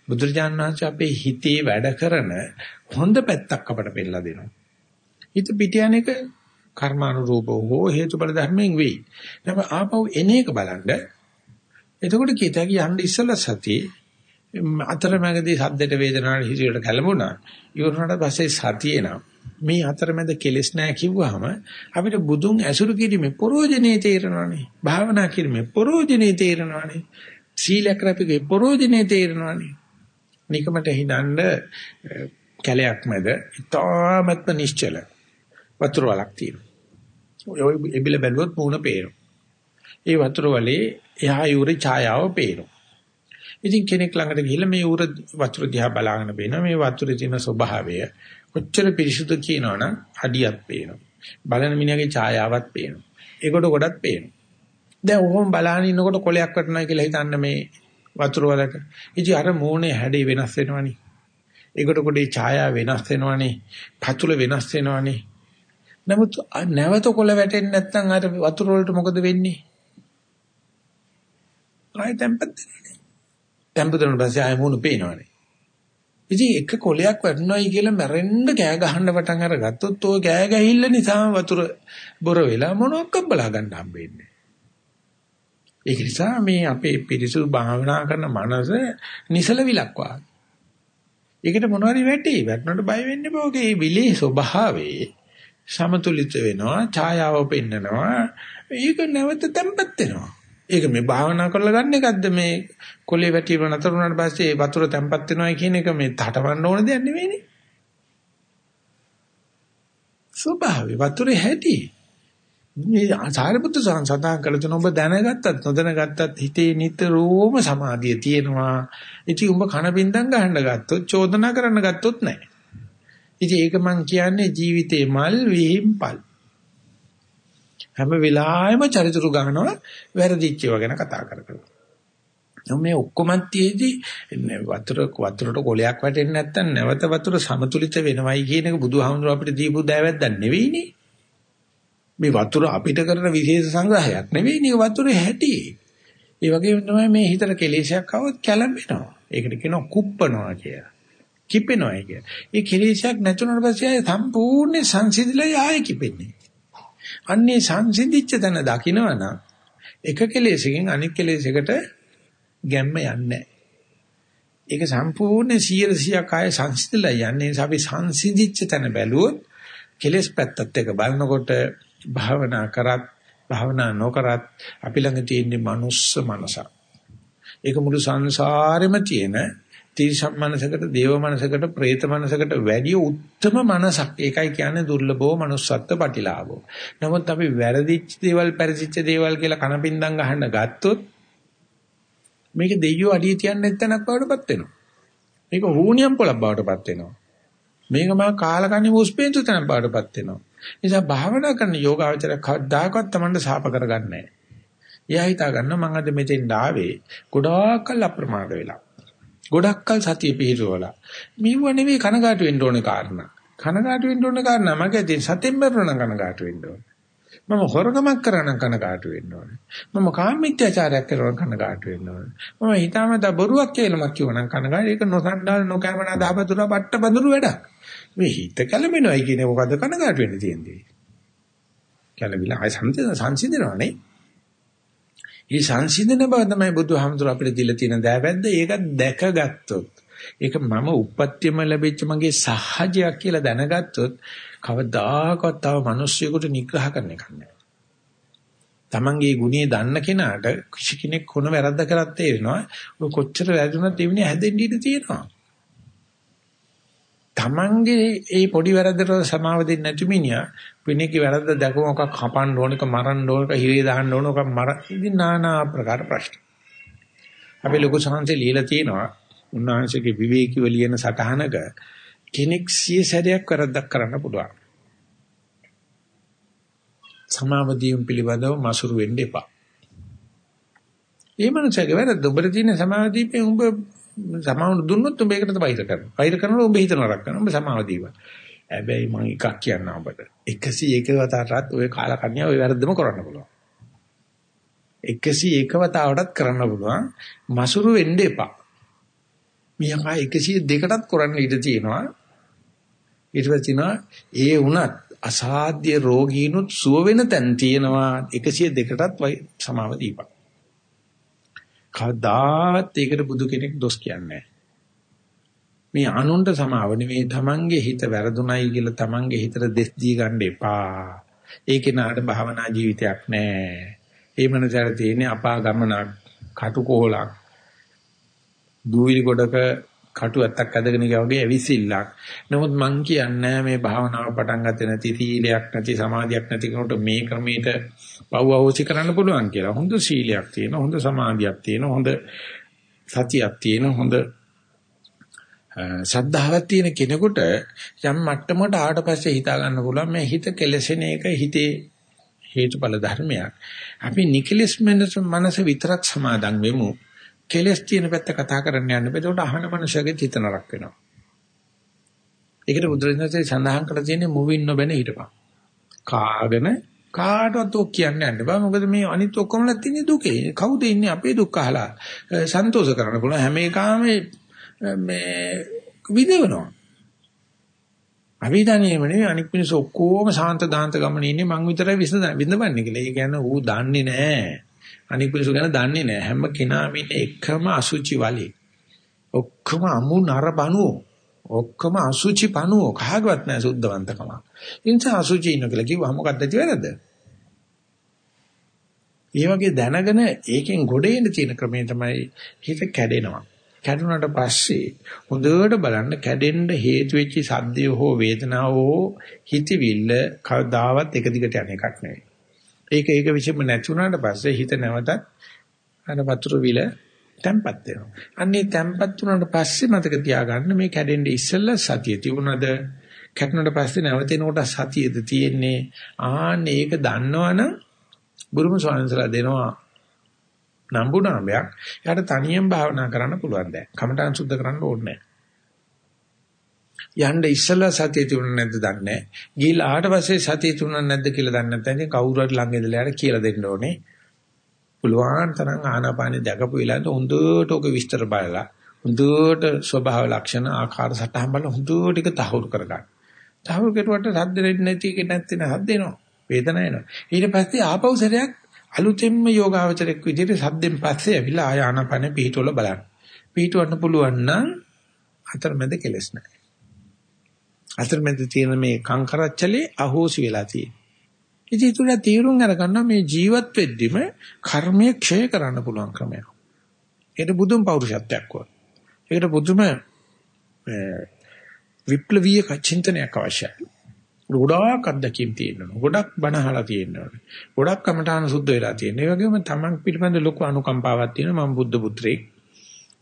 බුදුරජාණන් වහන්සේ අපේ හිතේ වැඩ කරන හොඳ පැත්තක් අපට පෙන්නලා දෙනවා. හිත පිට යන එක කර්මානුරූපව හෝ හේතුඵල ධර්මයෙන් වෙයි. නම් ආපහු එන එක බලන්න. එතකොට කීතක යන්න ඉස්සලා සතිය අතරමැදදී සද්දට වේදනාවට හිතියට කැළඹුණා. ඉවරනට පස්සේ සතියේ නම් මේ අතරමැද කෙලස් නැහැ කිව්වහම අපිට බුදුන් ඇසුරු කිරීමේ ප්‍රෝජනේ තේරෙනවානේ. භාවනා කිරීමේ ප්‍රෝජනේ තේරෙනවානේ. සීලයක් රැපෙගේ ප්‍රෝජනේ තේරෙනවානේ. නිකමට හිතන්න කැලයක් මැද ඉතාමත්ම නිශ්චල වතුර වලක් තියෙනවා. ඔය එබිල බැලුවොත් මූණ පේනවා. ඒ වතුර වලේ එහා යූරේ ඡායාව පේනවා. ඉතින් කෙනෙක් ළඟට ගිහිල්ලා මේ ඌර වතුර දිහා බලාගෙන බේනවා මේ වතුරේ තියෙන ස්වභාවය කොච්චර පිරිසුදු කියනවනම් අඩියක් පේනවා. බලන මිනිහගේ ඡායාවක් පේනවා. ඒකට ගොඩක් පේනවා. දැන් ඔහොම බලාගෙන ඉන්නකොට කොලයක් වටනවා කියලා හිතන්න මේ වතුර වලට. ඉතින් අර මූණේ හැඩේ වෙනස් වෙනවනේ. ඒකට කොටේ ඡායාව වෙනස් වෙනවනේ. පතුල වෙනස් වෙනවනේ. නමුත් නැවත කොළ වැටෙන්නේ නැත්නම් අර වතුර වලට මොකද වෙන්නේ? ආයෙ තැම්පත් වෙනවනේ. තැම්පතුන පස්සේ ආයෙ මූණ පේනවනේ. ඉතින් එක කොලයක් වැටුණායි කියලා මැරෙන්න කෑ ගහන්න පටන් අරගත්තොත් ඔය කෑ ගැහිල්ල නිසා වතුර බොර වෙලා මොනවක් බලා ගන්න හම්බෙන්නේ. ඒක නිසා මේ අපේ පිරිසුදු භාවනා කරන මනස නිසල විලක්වා. ඒකට මොනවද වැටි? වැටුණට බය වෙන්න එපා. ඔගේ විලේ ස්වභාවයේ සමතුලිත වෙනවා, ඡායාව පෙන්නනවා. ඒක නැවත තැම්පත් වෙනවා. ඒක මේ භාවනා කරලා ගන්න එකක්ද මේ කොලේ වැටීම නතර වුණාට පස්සේ ඒ වතුර තැම්පත් වෙනවා කියන එක මේ තටවන්න ඕන දෙයක් නෙවෙයිනේ. ස්වභාවය වතුරේ හැටි. මේ සාරිපුත්‍ර සඳහන් කළ තුන ඔබ දැනගත්තත් නොදැනගත්තත් හිතේ නිතරම සමාධිය තියෙනවා. ඉතින් ඔබ කන බින්දම් ගහන්න ගත්තොත් චෝදනා කරන්න ගත්තොත් නැහැ. ඉතින් ඒක මං කියන්නේ ජීවිතේ මල් විහිම්පල්. හැම වෙලාවෙම චරිචුරු ගන්නවා වැරදිච්ච ඒවා ගැන කතා කර කර. මේ ඔක්කොම තියේදී වතුර වතුරට කොලයක් වැටෙන්නේ නැත්නම් නැවත වතුර සමතුලිත වෙනවයි කියන එක බුදුහාමුදුර අපිට දීපු දෑවැද්දක් නෙවෙයිනේ. මේ වතුර අපිට කරන විශේෂ සංග්‍රහයක් නෙවෙයිනේ වතුරේ හැටි. ඒ වගේම තමයි මේ හිතට කෙලෙසයක් આવොත් කැළඹෙනවා. ඒකට කියනවා කුප්පනවා කියලා. කිපෙනවා කිය. ඒ කෙලෙසයක් නැතුනට පස්සේ ආය සම්පූර්ණ සංසිඳිලා ආයෙ කිපෙන්නේ. අන්නේ සංසිඳිච්ච තැන දකිනවනම් එක කෙලෙසකින් අනෙක් කෙලෙසකට ගැම්ම යන්නේ ඒක සම්පූර්ණ 100%ක් ආය සංසිඳලා යන්නේ අපි සංසිඳිච්ච තැන බැලුවොත් කෙලෙස් පැත්තත් එක බලනකොට භාවනා කරත් භාවනා නොකරත් අපි ළඟ තියෙන මනුස්ස මනස. ඒක මුළු සංසාරෙම තියෙන තිරිසන් මනසකට, දේව මනසකට, പ്രേත මනසකට වැඩිය උත්තරම මනසක්. ඒකයි කියන්නේ දුර්ලභෝ manussත්ත්ව පටිලාභෝ. නමුත් අපි වැරදිච්ච දේවල්, පරිසිච්ච දේවල් කියලා කනපින්දම් ගහන්න ගත්තොත් මේක දෙයියෝ අඩිය තියන්නේ නැත්නම්ක් බවටපත් වෙනවා. මේක හූනියම් පොලක් බවටපත් වෙනවා. මේක මා කාලකන්ණි මුස්පේන්තු තැනක් බවටපත් වෙනවා. නිසා භාවනා කරන යෝගාවචර කවදාකවත් Tamanට සාප කරගන්නේ නැහැ. එයා හිතා ගන්න මම අද මෙතෙන් ආවේ ගොඩාක්කල් අප්‍රමාද වෙලා. ගොඩක්කල් සතිය පිහිටවලා. මේව නෙවෙයි කනගාටු වෙන්න ඕනේ කාරණා. කනගාටු වෙන්න ඕනේ කාරණා මගේ ඉතින් සතෙන් මරණ කනගාටු වෙන්න ඕනේ. මම හොරකමක් කරන කනගාටු වෙන්න ඕනේ. මම කාමීත්‍යචාරයක් කරන කනගාටු වෙන්න ඕනේ. මම හිතාමතා බොරුවක් කියලාමක් කියවනම් කනගාටු ඒක නොසන්ඩාල නොකෑමනා දහබදුර බට්ට බඳුරු වැඩක්. මේ හිත කැළඹෙනවයි කියන්නේ මොකද්ද කනගාටු වෙන්න තියෙන්නේ? කැළඹිලා ආය සංසිඳනවනේ. මේ සංසිඳන බව තමයි බුදුහාමුදුර අපිට දීලා තියෙන දෑවැද්ද. ඒක දැකගත්තොත් ඒක මම උප්පත්තියම ලැබිච්ච මගේ සහජයක් කියලා දැනගත්තොත් කවදාකවත් තව මිනිස්සුයෙකුට නිග්‍රහ කරන්න එකක් නෑ. Tamange ගුණේ දන්න කෙනාට කිසි කෙනෙක් කොන වැරද්ද කරත් තේරෙනවා. ඔය කොච්චර වැරදුනත් එවනේ හැදෙන්න ඉඩ තියෙනවා. Tamange ඒ පොඩි වැරද්දට සමාව දෙන්නේ නැති මිනිහා වෙනකේ වැරද්ද දැකම ඔක කපන්න ඕනක මරන්න ඕනක හිරේ දාන්න ඕන ඔක මර ඉතින් নানা ආකාර ප්‍රශ්න. අපි ලොකු සංහසේ ලියලා තියෙනවා උන්වහන්සේගේ විවේකීව ලියන සටහනක කෙනෙක් සිය සැරයක් වැරද්දක් කරන්න පුළුවන්. සමාවදීම් පිළිබඳව මසුරු වෙන්න එපා. ඒ මනුස්සයාගේ වැරද්ද උඹට තියෙන සමාවදීපේ උඹ සමාවුන දුන්නොත් උඹ ඒකට බයිර කරනවා. බයිර කරනකොට උඹ හිතන රක් කරනවා. උඹ සමාවදීපා. හැබැයි මම එකක් කියන්න ඔබට. 101 වතාවටත් ඔය කාලකන්‍යා ඔය වැරද්දම කරන්න පුළුවන්. 101 වතාවටත් කරන්න පුළුවන්. මසුරු වෙන්න එපා. මියකා 102කටත් කරන්න ඉඩ තියෙනවා. ඊට පස්සේ ඒ වුණත් අසාධ්‍ය රෝගීනුත් සුව වෙන තැන් තියෙනවා 102කටත් සමාව දීපන්. කවදාවත් ඒකට බුදු කෙනෙක් දොස් කියන්නේ මේ අනුන්ට සමාව නෙවෙයි තමන්ගේ හිත වැරදුණයි කියලා තමන්ගේ හිතට දෙස් දී ගන්න එපා. ඒකේ නාට භාවනා ජීවිතයක් නැහැ. ඒ මනසට තියෙන්නේ අපා ගමනක්, කටුකොහලක්, දූවිලි ගොඩක කටු ඇත්තක් ඇදගෙන ගියා වගේ ඇවිසිල්ලක්. නමුත් මං කියන්නේ මේ භාවනාව පටන් ගත්තේ නැති සීලයක් නැති සමාධියක් නැති කෙනෙකුට මේ ක්‍රමයට පව් අවශ්‍ය කරන්න පුළුවන් කියලා. හොඳ සීලයක් තියෙන, හොඳ සමාධියක් තියෙන, හොඳ සතියක් තියෙන, හොඳ ශ්‍රද්ධාවක් තියෙන කෙනෙකුට යම් මට්ටමකට ආවට පස්සේ හිතා ගන්න පුළුවන් මේ හිත කෙලසෙන එක හිතේ හේතුඵල ධර්මයක්. අපි නිකලස් මනස විතරක් සමාදන් වෙමු. කෙලස් තියෙන පැත්ත කතා කරන්න යන්න බෑ. ඒකට අහන මනුස්සයගේ හිත නරක වෙනවා. ඒකට බුදුරජාණන්සේ සඳහන් කරලා තියෙන්නේ මුවින් නොබැන හිටපන්. කාගෙන කාටවත් ඔක් කියන්න යන්න බෑ. මොකද මේ අනිත් ඔක්කොමලා තියෙන දුකේ. කවුද ඉන්නේ අපේ දුක් අහලා සන්තෝෂ කරන්න පුළුවන් හැම එකම මේ විදවනවා. අවිධානයේම නෙවෙයි අනික් මිනිස්සු ඔක්කොම සාන්ත දාන්ත ගමනේ ඉන්නේ මං විතරයි විඳවන්නේ කියලා. ඒ කියන්නේ ඌ දන්නේ නැහැ. අනික් මිනිස්සු ගැන දන්නේ නැහැ. හැම කෙනාම ඉන්නේ එකම අසුචි වලේ. ඔක්කොම අමු නරබනුව. ඔක්කොම අසුචි පණුව. කහගවත් නැහැ සුද්ධවන්තකම. ඒ නිසා අසුචි ඉන්න කියලා කිව්වම මොකක්ද තියෙන්නේ? ඒ වගේ දැනගෙන ඒකෙන් ගොඩ එන්න තියෙන ක්‍රමය තමයි හිත කැඩෙනවා. කැඩුනට පස්සේ හොඳට බලන්න කැඩෙන්න හේතු වෙච්ච සද්දය හෝ වේදනාව හෝ හිතවිල්ල කවදාවත් එක දිගට යන එකක් නෙවෙයි. ඒක ඒක විශේෂම නැති වුණාට පස්සේ හිත නැවතත් අර වතුර විල තැම්පත් වෙනවා. අන්නේ තැම්පත් වුණාට පස්සේ මතක තියාගන්න මේ කැඩෙන්න ඉස්සෙල්ලා සතිය තිබුණාද කැඩුණාට පස්සේ නැවතෙනකොට සතියද තියෙන්නේ. ආන්න ඒක දන්නවනම් බුරුම ස්වාමීන්සලා දෙනවා නම්බු නාමයක්. එයාට තනියෙන් භාවනා කරන්න පුළුවන් දැන්. කමඨාන් සුද්ධ කරන්න ඕනේ යන්න ඉස්සලා සතිය තිබුණ නැද්ද දන්නේ නැහැ. ගිහිල්ලා ආවට පස්සේ සතිය තිබුණ නැද්ද කියලා දන්නේ නැත්නම් ඉතින් කවුරු හරි ළඟ ඉඳලා යාට කියලා දෙන්න ඕනේ. පුළුවන් තරම් ආනාපානෙ දැකපු වෙලාවට හොඳට ඔක විස්තර බලලා හොඳට ස්වභාව ලක්ෂණ ආකාර සටහන් බලලා හොඳට ඒක තහවුරු කරගන්න. තහවුරු කෙරුවට සද්ද දෙන්නේ නැති එක නැත්නම් හද්ද එනවා. වේදන එනවා. ඊට පස්සේ ආපහු සැරයක් අලුතෙන්ම යෝගාවචරයක් විදිහට සද්දෙන් පස්සේ ඇවිල්ලා ආය ආනාපානෙ පිහිටවල බලන්න. පිහිටවන්න පුළුවන් නම් අතරමැද කෙලස් නැහැ. අතරමැද තියෙන මේ කංකරච්චලේ අහෝසි වෙලා තියෙනවා. ඉතින් ඒතුල තීරුම් අරගන්න මේ ජීවත් වෙද්දිම කර්මය ක්ෂය කරන්න පුළුවන් ක්‍රමයක්. ඒක බුදුන් පෞරුෂත්වයක් වගේ. ඒකට බුදුම විප්ලවීය චින්තනයක් අවශ්‍යයි. ගොඩාක් අත්දැකීම් තියෙනවා. ගොඩක් බණ අහලා තියෙනවා. ගොඩක් කමඨාන සුද්ධ වෙලා තියෙනවා. ඒ වගේම තමන් පිළිබඳ ලොකු අනුකම්පාවක් තියෙනවා. මම බුද්ධ පුත්‍රයෙක්.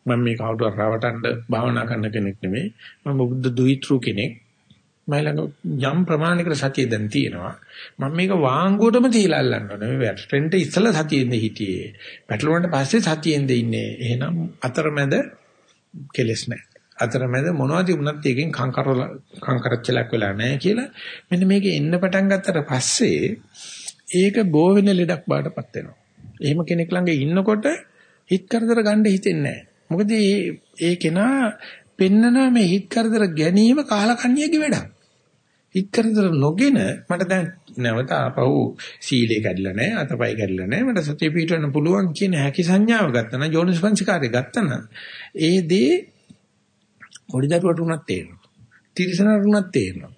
මම මේ කවුරුහරි රවටන්න භාවනා කරන කෙනෙක් නෙමෙයි. මම බුද්ධ දුහිතෘ කෙනෙක්. මම ළඟ යම් ප්‍රමාණයකට සතිය දැන් තියෙනවා. මම මේක වාංගුවටම තියලා අල්ලන්න ඕනේ. මේ වැටෙන්න ඉස්සලා සතියෙන්ද හිටියේ. පැටලුණාට පස්සේ සතියෙන්ද ඉන්නේ. එහෙනම් අතරමැද කෙලස් නැහැ. අතරමැද මොනවද වුණත් එකෙන් කංකර කංකරච්චලක් වෙලා නැහැ කියලා මෙන්න මේක එන්න පටන් ගත්තට පස්සේ ඒක බෝ වෙන ලෙඩක් බාටපත් වෙනවා. එහෙම කෙනෙක් ළඟ ඉන්නකොට හිත කරදර ගන්න හිතෙන්නේ නැහැ. මොකද ඒ ඒ කෙනා පෙන්නනවා මේ හිත කරදර ගැනීම කාලකන්ණියගේ වැඩක්. හිත කරදර නොගෙන මට දැන් නැවත ආපහු සීලේ කැඩිලා නැහැ අතපය කැඩිලා නැහැ මට සතිය පිටවන්න පුළුවන් කියන හැකි සංඥාව ගත්තා නම් යෝනිස්පංචකාරය ගත්තා නම් ඒ දේ පොඩි දරුවට උනත් තේරෙනවා තිරිසනට උනත් තේරෙනවා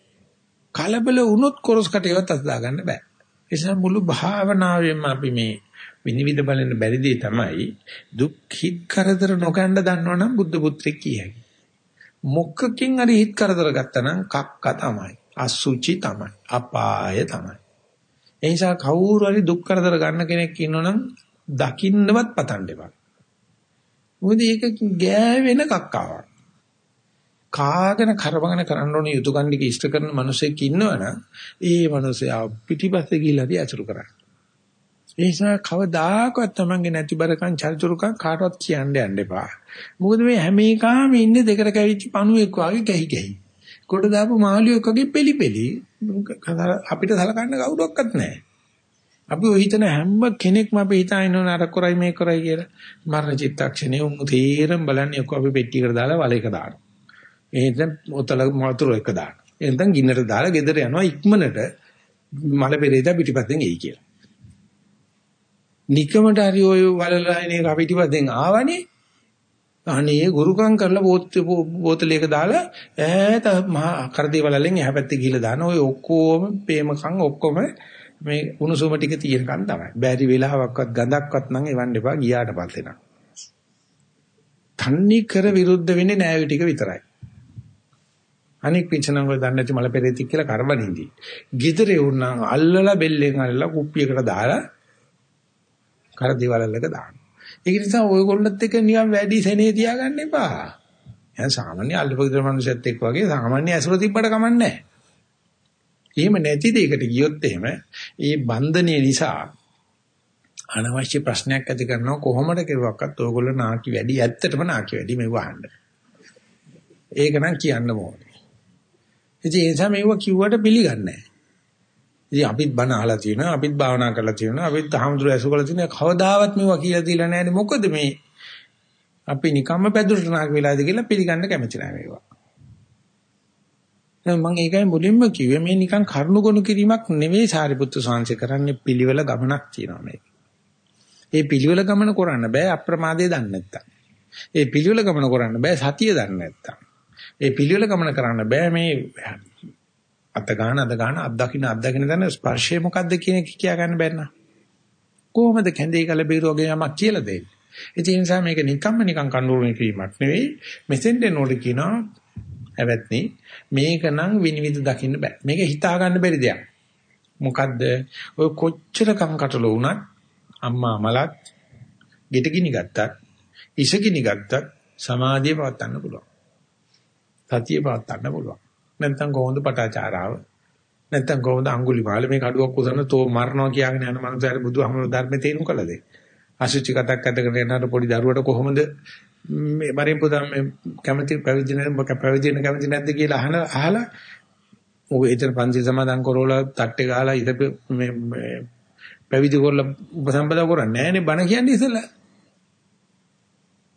කලබල වුණොත් කොරස් කටේවත් අත දාගන්න බෑ ඒ නිසා මුළු භාවනාවෙම අපි මේ විනිවිද බලන බැරි දේ තමයි දුක් හිත් කරදර නොගන්න දන්නවනම් බුද්ධ පුත්‍රෙක් කියයි මොකකින් හරි හිත කරදර ගත්තා නම් කක්ක තමයි අසුචි තමයි. අපාය තමයි. ඒ නිසා කවුරු හරි දුක් කරදර ගන්න කෙනෙක් ඉන්නවනම් දකින්නවත් පතන්න එපා. මොකද ඒක ගෑවෙන කක්කාවක්. කාගෙන කරවගෙන කරන්න ඕනේ යුතුයකන්නික ඉෂ්ට කරන මිනිසෙක් ඉන්නවනම් ඒ මිනිසයා පිටිපස්සේ ගිහිල්ලාදී අසුරු කරන්නේ. ඒ නිසා කවදාකවත් Tamange නැතිබරකම් චරිචුරුකම් කාටවත් කියන්න යන්න එපා. මොකද මේ හැම එකම ඉන්නේ දෙකට කැවිච්ච පණුවෙක් වගේ ගැහි ගැහි. කොට දාපු මාළියෙක් වගේ පෙලි පෙලි අපිට සලකන්න කවුරක්වත් නැහැ. අපි ඔය හිතන හැම කෙනෙක්ම අපි හිතා ඉන්නවනේ අර කරයි මේ කරයි කියලා. මරණ චිත්තක්ෂණේ උන් තීරම් බලන්නේ ඔක්කො අපි පෙට්ටියකට දාලා වලයක දානවා. එහෙනම් ඔතල මතුරු එක දානවා. එහෙනම් ගින්නට දාලා ගෙදර යනවා ඉක්මනට මල පෙරේද පිටිපස්සෙන් එයි කියලා. නිකමට හරි ඔය වලලයිනේ පිටිපස්සෙන් ආවනේ අනේ ගුරුකම් කරලා බෝතලයක දාලා ඈත මහා කරදී වලලෙන් එහා පැත්තේ ගිහලා දාන ඔය ඔක්කොම ප්‍රේමකම් ඔක්කොම මේ උණුසුම ටික තියෙනකන් තමයි. බැරි වෙලාවක්වත් ගඳක්වත් නම් එවන්න එපා ගියාට පස්සේ නම්. තන්නේ කර විරුද්ධ වෙන්නේ නෑවි ටික විතරයි. අනික් පිටසනම් වල දන්නේ නැති මල පෙරේතික් කියලා කරබනින්දි. গিදරේ උන්නම් අල්ලලා බෙල්ලෙන් අල්ලලා කුප්පියකට දාලා කරදී වලලක දානවා. ඒක නිසා ඔයගොල්ලොත් එක්ක නිකන් වැඩි සෙනේ තියාගන්න එපා. දැන් සාමාන්‍ය අල්ලපගිතර මිනිස්සුත් එක්ක වගේ සාමාන්‍ය ඇසුර තිබ්බට කමන්නේ නැහැ. එහෙම නැති දෙයකට ගියොත් එහෙම ඒ බන්ධනය නිසා අනවශ්‍ය ප්‍රශ්නයක් ඇති කරනවා කොහොමද කෙරුවක්වත් ඔයගොල්ලෝ නාකි වැඩි ඇත්තටම නාකි වැඩි මේ වහන්න. ඒක නම් කියන්න ඕනේ. ඉතින් ඒ නිසා මේව කිව්වට පිළිගන්නේ නැහැ. ඉතින් අපිත් බණ අහලා තියෙනවා අපිත් භාවනා කරලා තියෙනවා අපිත් හාමුදුරුවෝ ඇසු කරලා තියෙනවා. කවදාවත් මේවා කියලා දීලා නැහැ මොකද මේ අපි නිකම්ම පැදුරට නාක වෙලාද කියලා පිළිගන්න කැමති නැහැ මේවා. දැන් මම ඒකයි මුලින්ම කිව්වේ. මේ නිකන් කරුණු ගොනු කිරීමක් නෙවෙයි සාරිපුත්තු සාංශ කරන්නේ. පිළිවෙල ගමනක් තියෙනවා මේක. ඒ පිළිවෙල ගමන කරන්න බෑ අප්‍රමාදයේ දන්නේ නැත්තම්. ඒ පිළිවෙල ගමන කරන්න බෑ සතිය දන්නේ නැත්තම්. ඒ පිළිවෙල ගමන කරන්න බෑ මේ අත ගන්න අත ගන්න අත් දකින්න අත් දකින්න දැන ස්පර්ශය මොකද්ද කියන එක කියා ගන්න බැන්න. කොහොමද කැඳේ කල බීරෝගේ යමක් කියලා දෙන්නේ. ඒ නිසා මේක නිකම්ම නිකම් කඳුරුනේ කිරීමක් නෙවෙයි. මෙතෙන් දෙනෝට කියනවා ඇවැත්නි මේක නම් විනිවිද දකින්න බෑ. මේක හිතා ගන්න බැරි දෙයක්. මොකද්ද? ඔය කොච්චර කංකටල වුණත් අම්මා මලත් ගෙට ගිනි ගත්තත් ඉස ගිනි ගත්තත් සමාධිය පවත්වන්න පුළුවන්. සතිය පවත්වන්න පුළුවන්. නැත්නම් කොහොමද පටාචාරාව? නැත්නම් කොහොමද අඟුලිමාල මේ කඩුවක් උසන තෝ මරනවා කියගෙන යන මනුස්සයර බුදුහමර ධර්මයේ තේරුම් කළද? අසුචි කතක් අදගෙන යනකොට පොඩි දරුවට කොහොමද මේ බරින් පුතා මේ කැමති පැවිදි නැත්නම් පැවිදි වෙන කැමති නැද්ද කියලා අහන අහලා ඔය එතන පන්සල් සමාදන් කරවලා තට්ටේ ගහලා ඉත මේ පැවිදි කරලා උපසම්පදා කරන්නේ නැහනේ බණ කියන්නේ ඉතලා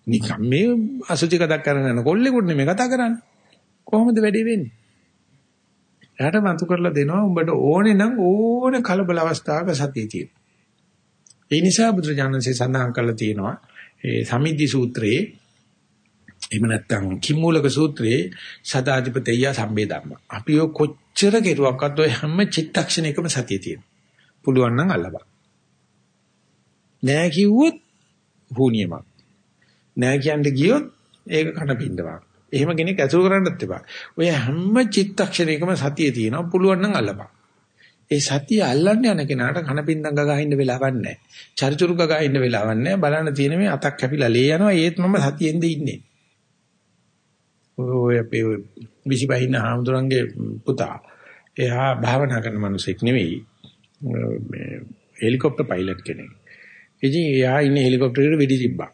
නිකම් මේ අසුචි කතක් කරගෙන යන කොල්ලෙකුට නෙමෙයි කතා කරන්නේ. කොහොමද වැඩි වෙන්නේ එයාට මතු කරලා දෙනවා උඹට ඕනේ නම් ඕනේ කලබල අවස්ථාවක සතිය තියෙන. ඒ නිසා බුදුරජාණන්සේ සඳහන් කරලා තියෙනවා ඒ සමිද්දි සූත්‍රයේ එහෙම නැත්නම් කිම්මූලක සූත්‍රයේ සදාධිපතේය සම්බේ ධම්ම. අපි ඔය කොච්චර කෙරුවක්වත් ඔය හැම චිත්තක්ෂණයකම සතිය තියෙන. පුළුවන් නම් අල්ලපන්. නෑ කිව්වොත් භූනියමක්. නෑ කියන්න ගියොත් ඒක කන පින්දවක්. එහෙම කෙනෙක් ඇසුරු කරන්නත් එපා. ඔය හැම චිත්තක්ෂණයකම සතිය තියෙනවා පුළුවන් නම් අල්ලපන්. ඒ සතිය අල්ලන්න යන කෙනාට කනපින්දම් ගගා ඉන්න වෙලාවක් නැහැ. චරිචුරු ගගා ඉන්න වෙලාවක් නැහැ. බලන්න තියෙන මේ අතක් කැපිලා ලේ යනවා. ඒත් මම සතියෙන්ද ඉන්නේ. ඔය අපේ විසිබහින්න හාමුදුරන්ගේ පුතා. එයා භාවනා කරන මිනිසෙක් නෙවෙයි. මේ හෙලිකොප්ටර් පයිලට් කෙනෙක්. ඉතින් එයා ඉන්නේ හෙලිකොප්ටර් එකට වෙඩි තිබ්බා.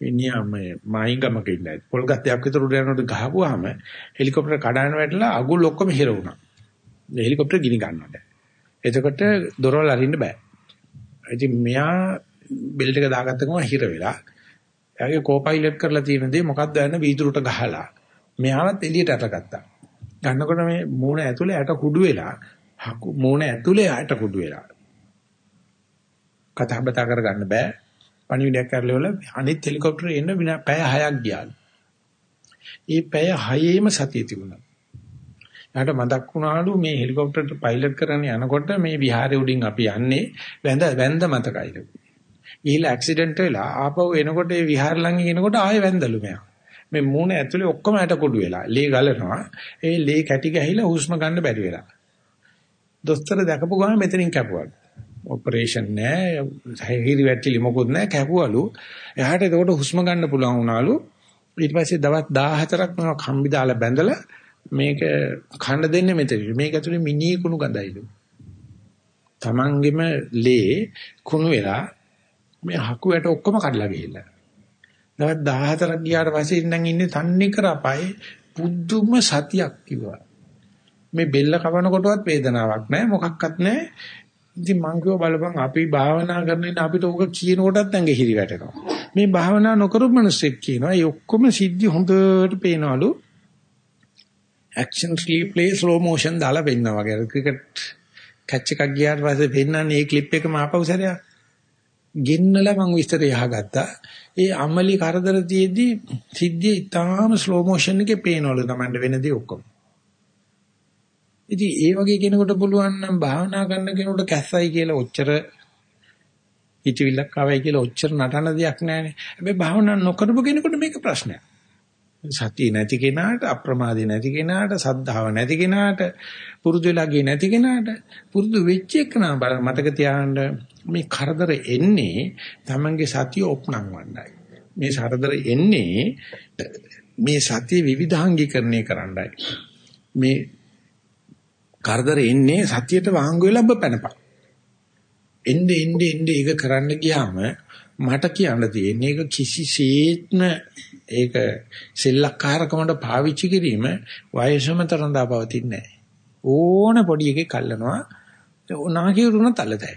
ඉන්නියාම මායිංගමක ඉන්නයි. පොල් ගත්තයක් විතර උඩ යනකොට ගහපුවාම හෙලිකොප්ටර් කඩාන වැටලා අගුල් ඔක්කොම හිර වුණා. හෙලිකොප්ටර් ගිනි ගන්නවට. එතකොට දොරවල් අරින්න බෑ. ඉතින් මෙයා බෙල්ට් එක දාගත්ත ගමන් හිර වෙලා. එයාගේ කෝපයිලට් කරලා තියෙන දේ මොකක්ද යන වීදුරුට ගහලා මෙයාවත් එළියට අරගත්තා. ගන්නකොට මේ මූණ ඇතුලේ ඇට කුඩු වෙලා මූණ ඇතුලේ ඇට කුඩු වෙලා. කතා බතා කරගන්න බෑ. පණිවිඩයක් කරලා වල අනිත් හෙලිකොප්ටරේ එන්න විනා පැය 6ක් ගියාලු. ඒ පැය 6ේම සතිය තිබුණා. යාට මතක් වුණාලු මේ හෙලිකොප්ටර් පයිලට් කරගෙන යනකොට මේ විහාරේ උඩින් අපි යන්නේ වැඳ වැඳ මතකයිලු. ඊළ ඇක්සිඩන්ට් වෙලා ආපහු එනකොට ඒ විහාර ළඟ එනකොට ආයෙ වැඳලු මෙයා. මේ මූණ ඇතුලේ ඔක්කොම ඇට කුඩු වෙලා ලේ ගලනවා. ඒ ලේ කැටි ගහිලා හුස්ම ගන්න බැරි වෙලා. දොස්තර දැකපු ගමන් මෙතනින් කැපුවා. ඔපරේෂන් නෑ හිරි වැටිලි මොකුත් නෑ කැපුවලු. එයාට එතකොට හුස්ම ගන්න පුළුවන් වුණාලු. ඊට පස්සේ දවස් 14ක් මම කම්බි දාලා බැඳලා මේක කන්න දෙන්නේ මෙතන. මේක ඇතුලේ මිනී කුණු ගඳයිලු. Tamangema ලේ කුණු වෙලා මේ හකුවට ඔක්කොම කඩලා ගිහිල්ලා. දවස් 14ක් ගියාට පස්සේ ඉඳන් ඉන්නේ තන්නේ කර අපායේ පුදුම සතියක් කිව්වා. මේ බෙල්ල කවන කොටවත් වේදනාවක් නැහැ මොකක්වත් නැහැ. ඉතින් මං කිව්වා බලපන් අපි භාවනා කරන ඉන්න අපිට ඕක කියන කොටත් ඇඟ හිරි වැටෙනවා. මේ භාවනා නොකරු මිනිස්සෙක් කියනවා ඒ ඔක්කොම සිද්ධි හොඳට පේනවලු. action replay slow motion දාලා පෙන්නනවා වගේ. ක්‍රිකට් කැච් එකක් ගියාට පස්සේ පෙන්නන්නේ මේ ක්ලිප් එකම ආපහු සැරයක්. ගෙන්නලා මං විස්තරය අහගත්තා. ඒ අමලි කරදර තියේදී සිද්ධිය ඉතාම ස්ලෝ මොෂන් එකේ පේනවලු Tamande වෙනදී ඔක්කොම. ඉතින් ඒ වගේ කෙනෙකුට පුළුවන් නම් භාවනා කරන කෙනෙකුට කැස්සයි කියලා ඔච්චර හිතවිල්ලක් ආවයි කියලා ඔච්චර නටන දෙයක් නැහැනේ. හැබැයි භාවනා නොකරපු කෙනෙකුට මේක ප්‍රශ්නයක්. සතිය නැති කෙනාට අප්‍රමාදී නැති කෙනාට සද්ධාව නැති කෙනාට පුරුදු වෙලා ගියේ නැති කෙනාට පුරුදු වෙච්ච එකනා මතක තියාගන්න මේ කරදර එන්නේ තමන්ගේ සතිය ඔප්නම් වණ්ඩයි මේ කරදර එන්නේ මේ සතිය විවිධාංගීකරණය කරන්නයි මේ කරදර එන්නේ සතියට වහංගු වෙලා ඔබ පැනපන් එnde එnde එnde ඒක කරන්න ගියාම මට කියන්න තියෙන්නේ ඒක කිසිසේත්ම ඒක සෙල්ලක්කාරකමකට පාවිච්චි කිරීම වයසම තරඳා පවතින්නේ නැහැ. ඕන පොඩි එකෙක් කල්ලනවා නාකියුරුණ තලතයි.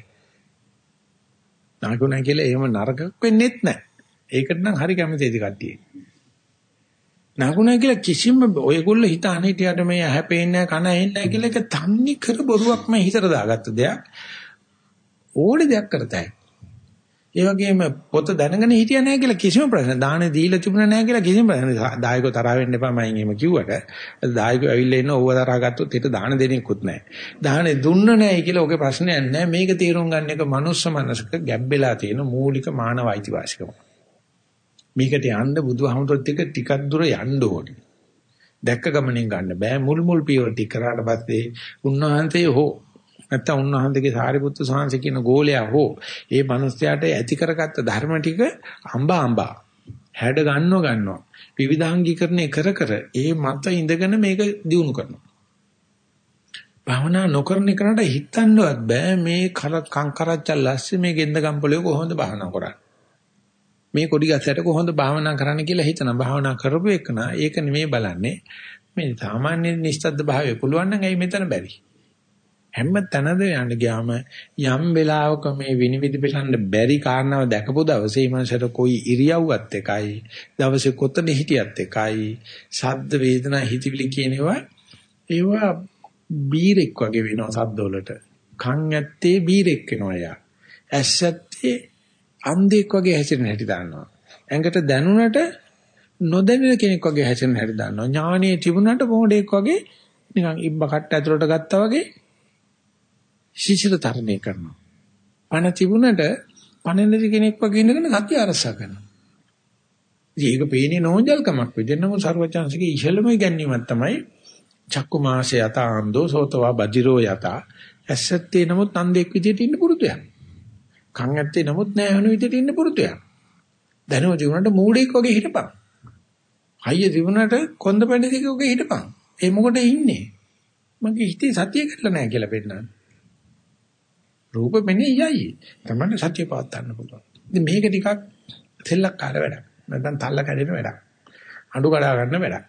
නාකුණා කියලා එහෙම නරකක් වෙන්නේත් නැහැ. ඒකට නම් හරි කැමතියි කට්ටිය. නාකුණා කියලා කිසිම ඔයගොල්ලෝ හිතාන හිටියට මේ හැපෙන්නේ නැහැ කන ඇහෙන්නේ නැහැ කියලා ඒක තන්නේ කර බොරුවක් මම හිතට දාගත්ත දෙයක්. ඕනේ දෙයක් කරතයි. ඒ වගේම පොත දැනගෙන හිටියා නැහැ කියලා කිසිම ප්‍රශ්න දාහනේ දීලා තිබුණා නැහැ කියලා කිසිම ප්‍රශ්න. දායකව තරහ වෙන්න එපා මම එහෙම කිව්වට. දායකව ඇවිල්ලා ඉන්න ඕව තරහ ගත්තොත් හිට දාන දෙනෙකුත් නැහැ. දාහනේ දුන්න නැහැ කියලා ඔගේ ප්‍රශ්නයක් නැහැ. මේක තීරුම් ගන්න එක මනුස්ස මනසක ගැබ්බෙලා තියෙන මූලික මානව අයිතිවාසිකම. මේකට යන්න බුදුහමතුත් එක්ක ටිකක් දුර යන්න ඕනේ. දැක්ක ගමනින් ගන්න බෑ. මුල් මුල් පියවර ටික කරාට පස්සේ උන්වහන්සේ හෝ නැත්තම් උන්වහන්සේගේ සාරිපුත්තු සාංශ කියන ගෝලයා හෝ ඒ මිනිස්යාට ඇති කරගත්ත ධර්ම ටික අඹා අඹා හැඩ ගන්නව ගන්නවා. විවිධාංගීකරණය කර කර ඒ මත ඉඳගෙන මේක දියුණු කරනවා. භවනා නොකරන එකට හිතන්නවත් බෑ. මේ කංකරච්චල් ලස්සේ මේ ගෙන්ද ගම්පලේ කොහොමද භවනා කරන්නේ? මේ කොඩි ගැසට කොහොමද භාවනා කරන්න කියලා හිතන භාවනා කරපු එකන ඒක නෙමෙයි බලන්නේ. මේ සාමාන්‍ය නිස්සද්ද භාවය පුළුවන් නම් ඇයි මෙතන බැරි? හැම තැනද යන්න ගියාම යම් වෙලාවක මේ විනිවිද බලන්න බැරි කාරණාව දැකපු දවසේ මනසට કોઈ ඉරියව්වත් එකයි දවසේ කොතන හිටියත් එකයි ශබ්ද වේදනා හිතවිලි කියනවා ඒවා බීරෙක් වගේ වෙනවා ශබ්ද වලට. කන් ඇත්තේ බීරෙක් වෙනවා යා ඇස් ඇත්තේ අන්ධෙක් වගේ හැසිරෙන හැටි දන්නවා ඇඟට දැනුණට නොදැනෙන කෙනෙක් වගේ හැසිරෙන හැටි දන්නවා ඥානයේ තිබුණට මොඩෙක් වගේ නිකන් ඉබ්බ කට්ට ඇතුලට ගත්තා වගේ ශිෂ්‍යත තරණය කරනවා. පණ තිබුණට පණ නැති කෙනෙක් වගේ ඉඳගෙන සත්‍ය අරසා කරනවා. ඒක පේන්නේ නෝන්ජල්කමක් විදිහට නමුත් ਸਰවචන්සේගේ ඉහළම ඉගැන්වීමක් තමයි චක්කු මාසේ යත ආන්දෝ සෝතවා බජිරෝ යත ඇසත්තේ නමුත් අන්දෙක් විදිහට ඉන්න පුරුදුයක්. කන් ඇත්තේ නමුත් නැහැ වෙන විදිහට ඉන්න පුරුදුයක්. දැනුම ජීවනට මූඩෙක් වගේ හිටපන්. හයිය ජීවනට කොන්ද පැණිතික වගේ හිටපන්. ඒ මොකටද ඉන්නේ? මගේ හිතේ සතිය කරලා නැහැ කියලා පෙන්නන්නේ. රූප මෙනේ යයි. තමයි සත්‍ය පාත් ගන්න පුළුවන්. ඉතින් මේක ටිකක් සෙල්ලක්කාර වැඩක්. නැත්නම් තල්ල කැඩෙන වැඩක්. අඬු කඩා ගන්න වැඩක්.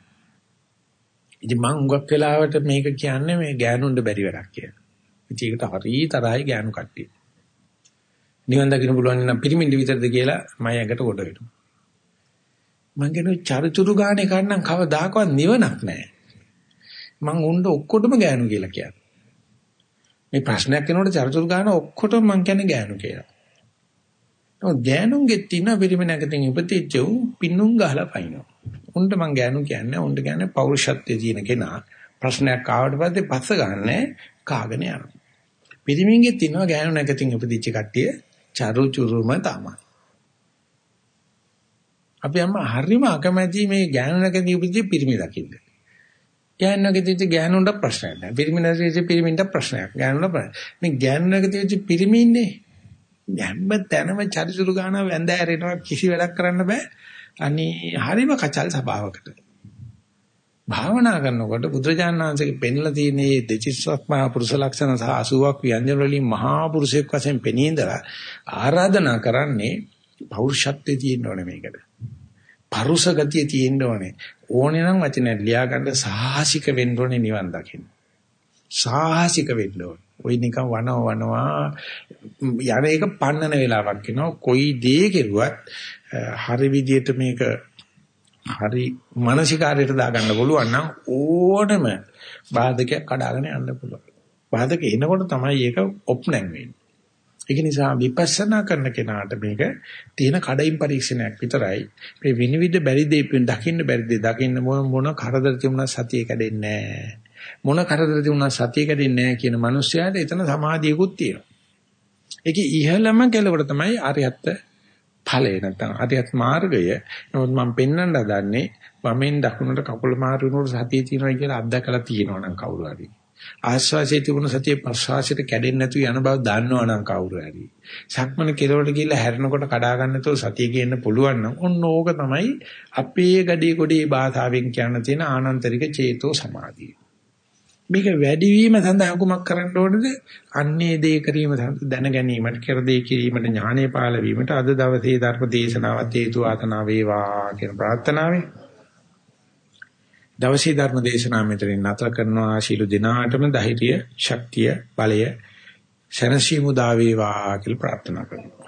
ඉතින් මම උඟක් වෙලාවට මේක කියන්නේ මේ ගෑනුන්ට බැරි වැඩක් කියලා. ඉතින් ඒකට හරි තරහයි ගෑනු කට්ටිය. නිවන් දකින්න පුළුවන් නම් පිරිමින්ඩ විතරද කියලා මම ඇඟට කොට වෙනවා. මං කියන චරිචුරු ගානේ කන්නම් කවදාකවත් නිවනක් නැහැ. මං උණ්ඩ ඔක්කොටම ගෑනු කියලා කියන්නේ. මේ ප්‍රශ්නයක් වෙනකොට චරිචුරු ගාන ඔක්කොටම මං කියන්නේ ගෑනු කියලා. නමුත් ගෑනුන්ගේ තියෙන පිරිමි නැගතින් ඉපතිච්ච උන් පින්නුම් ගහලා පයින්නවා. උන්ට මං ගෑනු කියන්නේ උන්ට කියන්නේ පෞරුෂත්වයේ තියෙන කෙනා. ප්‍රශ්නයක් ආවට පස්සේ පස්ස ගන්නෑ කාගෙන යනවා. පිරිමින්ගේ තියෙනවා ගෑනු නැගතින් ඉපදිච්ච කට්ටිය චරුචුරුම තමයි. අපි අම්මා හරිම අකමැති මේ ගෑනු නැගතින් ඉපදිච්ච පිරිමි දකින්න. ගෑනු නැගතිච්ච ගෑනුන්ට ප්‍රශ්නයක් නෑ. පිරිමි නැගතිච්ච පිරිමින්ට ප්‍රශ්නයක්. ගෑනුන්ට මේ ගෑනු නැගතිච්ච පිරිමි ඉන්නේ හැම තැනම චරිචුරු ගාන වැඳ ඇරෙනවා කිසි වැඩක් කරන්න බෑ. අනේ හරිම කචල් ස්වභාවකට. භාවනා කරනකොට බුදුරජාණන් වහන්සේගේ පෙන්ලා තියෙන මේ දෙචිස්සක් මහා පුරුෂ ලක්ෂණ සහ 80ක් ව්‍යංජන වලින් මහා පුරුෂයෙක් වශයෙන් පෙනී ඉඳලා ආරාධනා කරන්නේ පෞරුෂත්වයේ තියෙන්න ඕනේ මේකට. පරුස ගතිය තියෙන්න ඕනේ. ඕනේ නම් වචන ලියා ගන්න සාහසික වෙන්න ඕනේ නිවන් දකින්න. සාහසික වෙන්න ඕනේ. ওই නිකන් වනව වනවා යන එක පන්නන වෙලාවක් එනවා. කොයි දේ කෙරුවත් හරි විදියට මේක හරි මානසිකාරයට දාගන්න පුළුවන් නම් ඕනම බාධකයක් කඩාගෙන යන්න පුළුවන්. බාධක එනකොට තමයි ඒක ඔප්නැන් වෙන්නේ. ඒක නිසා විපස්සනා කරන කෙනාට මේක තියෙන කඩින් පරීක්ෂණයක් විතරයි. මේ විනිවිද බැරි දේ දකින්න බැරි දේ දකින්න මොන කරදර තිබුණා සතිය කැඩෙන්නේ නැහැ. මොන කරදර තිබුණා සතිය කැඩෙන්නේ නැහැ කියන මිනිස්යාට එතන සමාධියකුත් තියෙනවා. ඒකේ ඉහළම කෙලවර තමයි ආර්යත්ත ඵලය නැත්නම් අරියත් මාර්ගය. නමුත් මම පෙන්වන්න හදන්නේ වමෙන් දකුණට කකුල මාරු වෙනකොට සතිය තියෙනවා කියලා අත්දකලා තියෙනවා නම් කවුරු හරි. ආශ්වාසයේ තිබුණ සතිය ප්‍රශ්වාසයට කැඩෙන්නේ නැතුව යන බව දන්නවා නම් කවුරු හරි. සක්මන කෙලවට ගිහිල්ලා හැරෙනකොට කඩා ගන්න නැතුව සතිය ගේන්න පුළුවන් නම් ඔන්න ඕක තමයි අපේ gadi godi භාෂාවෙන් කියන්න තියෙන ආනන්තරික චේතෝ සමාධිය. මේක වැඩිවීම සඳහා කුමක් කරන්න ඕනද? අන්නේ දේ කිරීම දැන ගැනීමට, කර දේ කිරීමට, ඥානෙ පාල වීමට අද දවසේ ධර්ම දේශනාවත් හේතු ආතනා වේවා කියන ප්‍රාර්ථනාවෙන් දවසේ ධර්ම දේශනාව මෙතනින් නතර කරනවා ශීල දිනාටම ධෛර්ය, ශක්තිය, බලය, සනසීමු දා වේවා කියලා ප්‍රාර්ථනා කරනවා.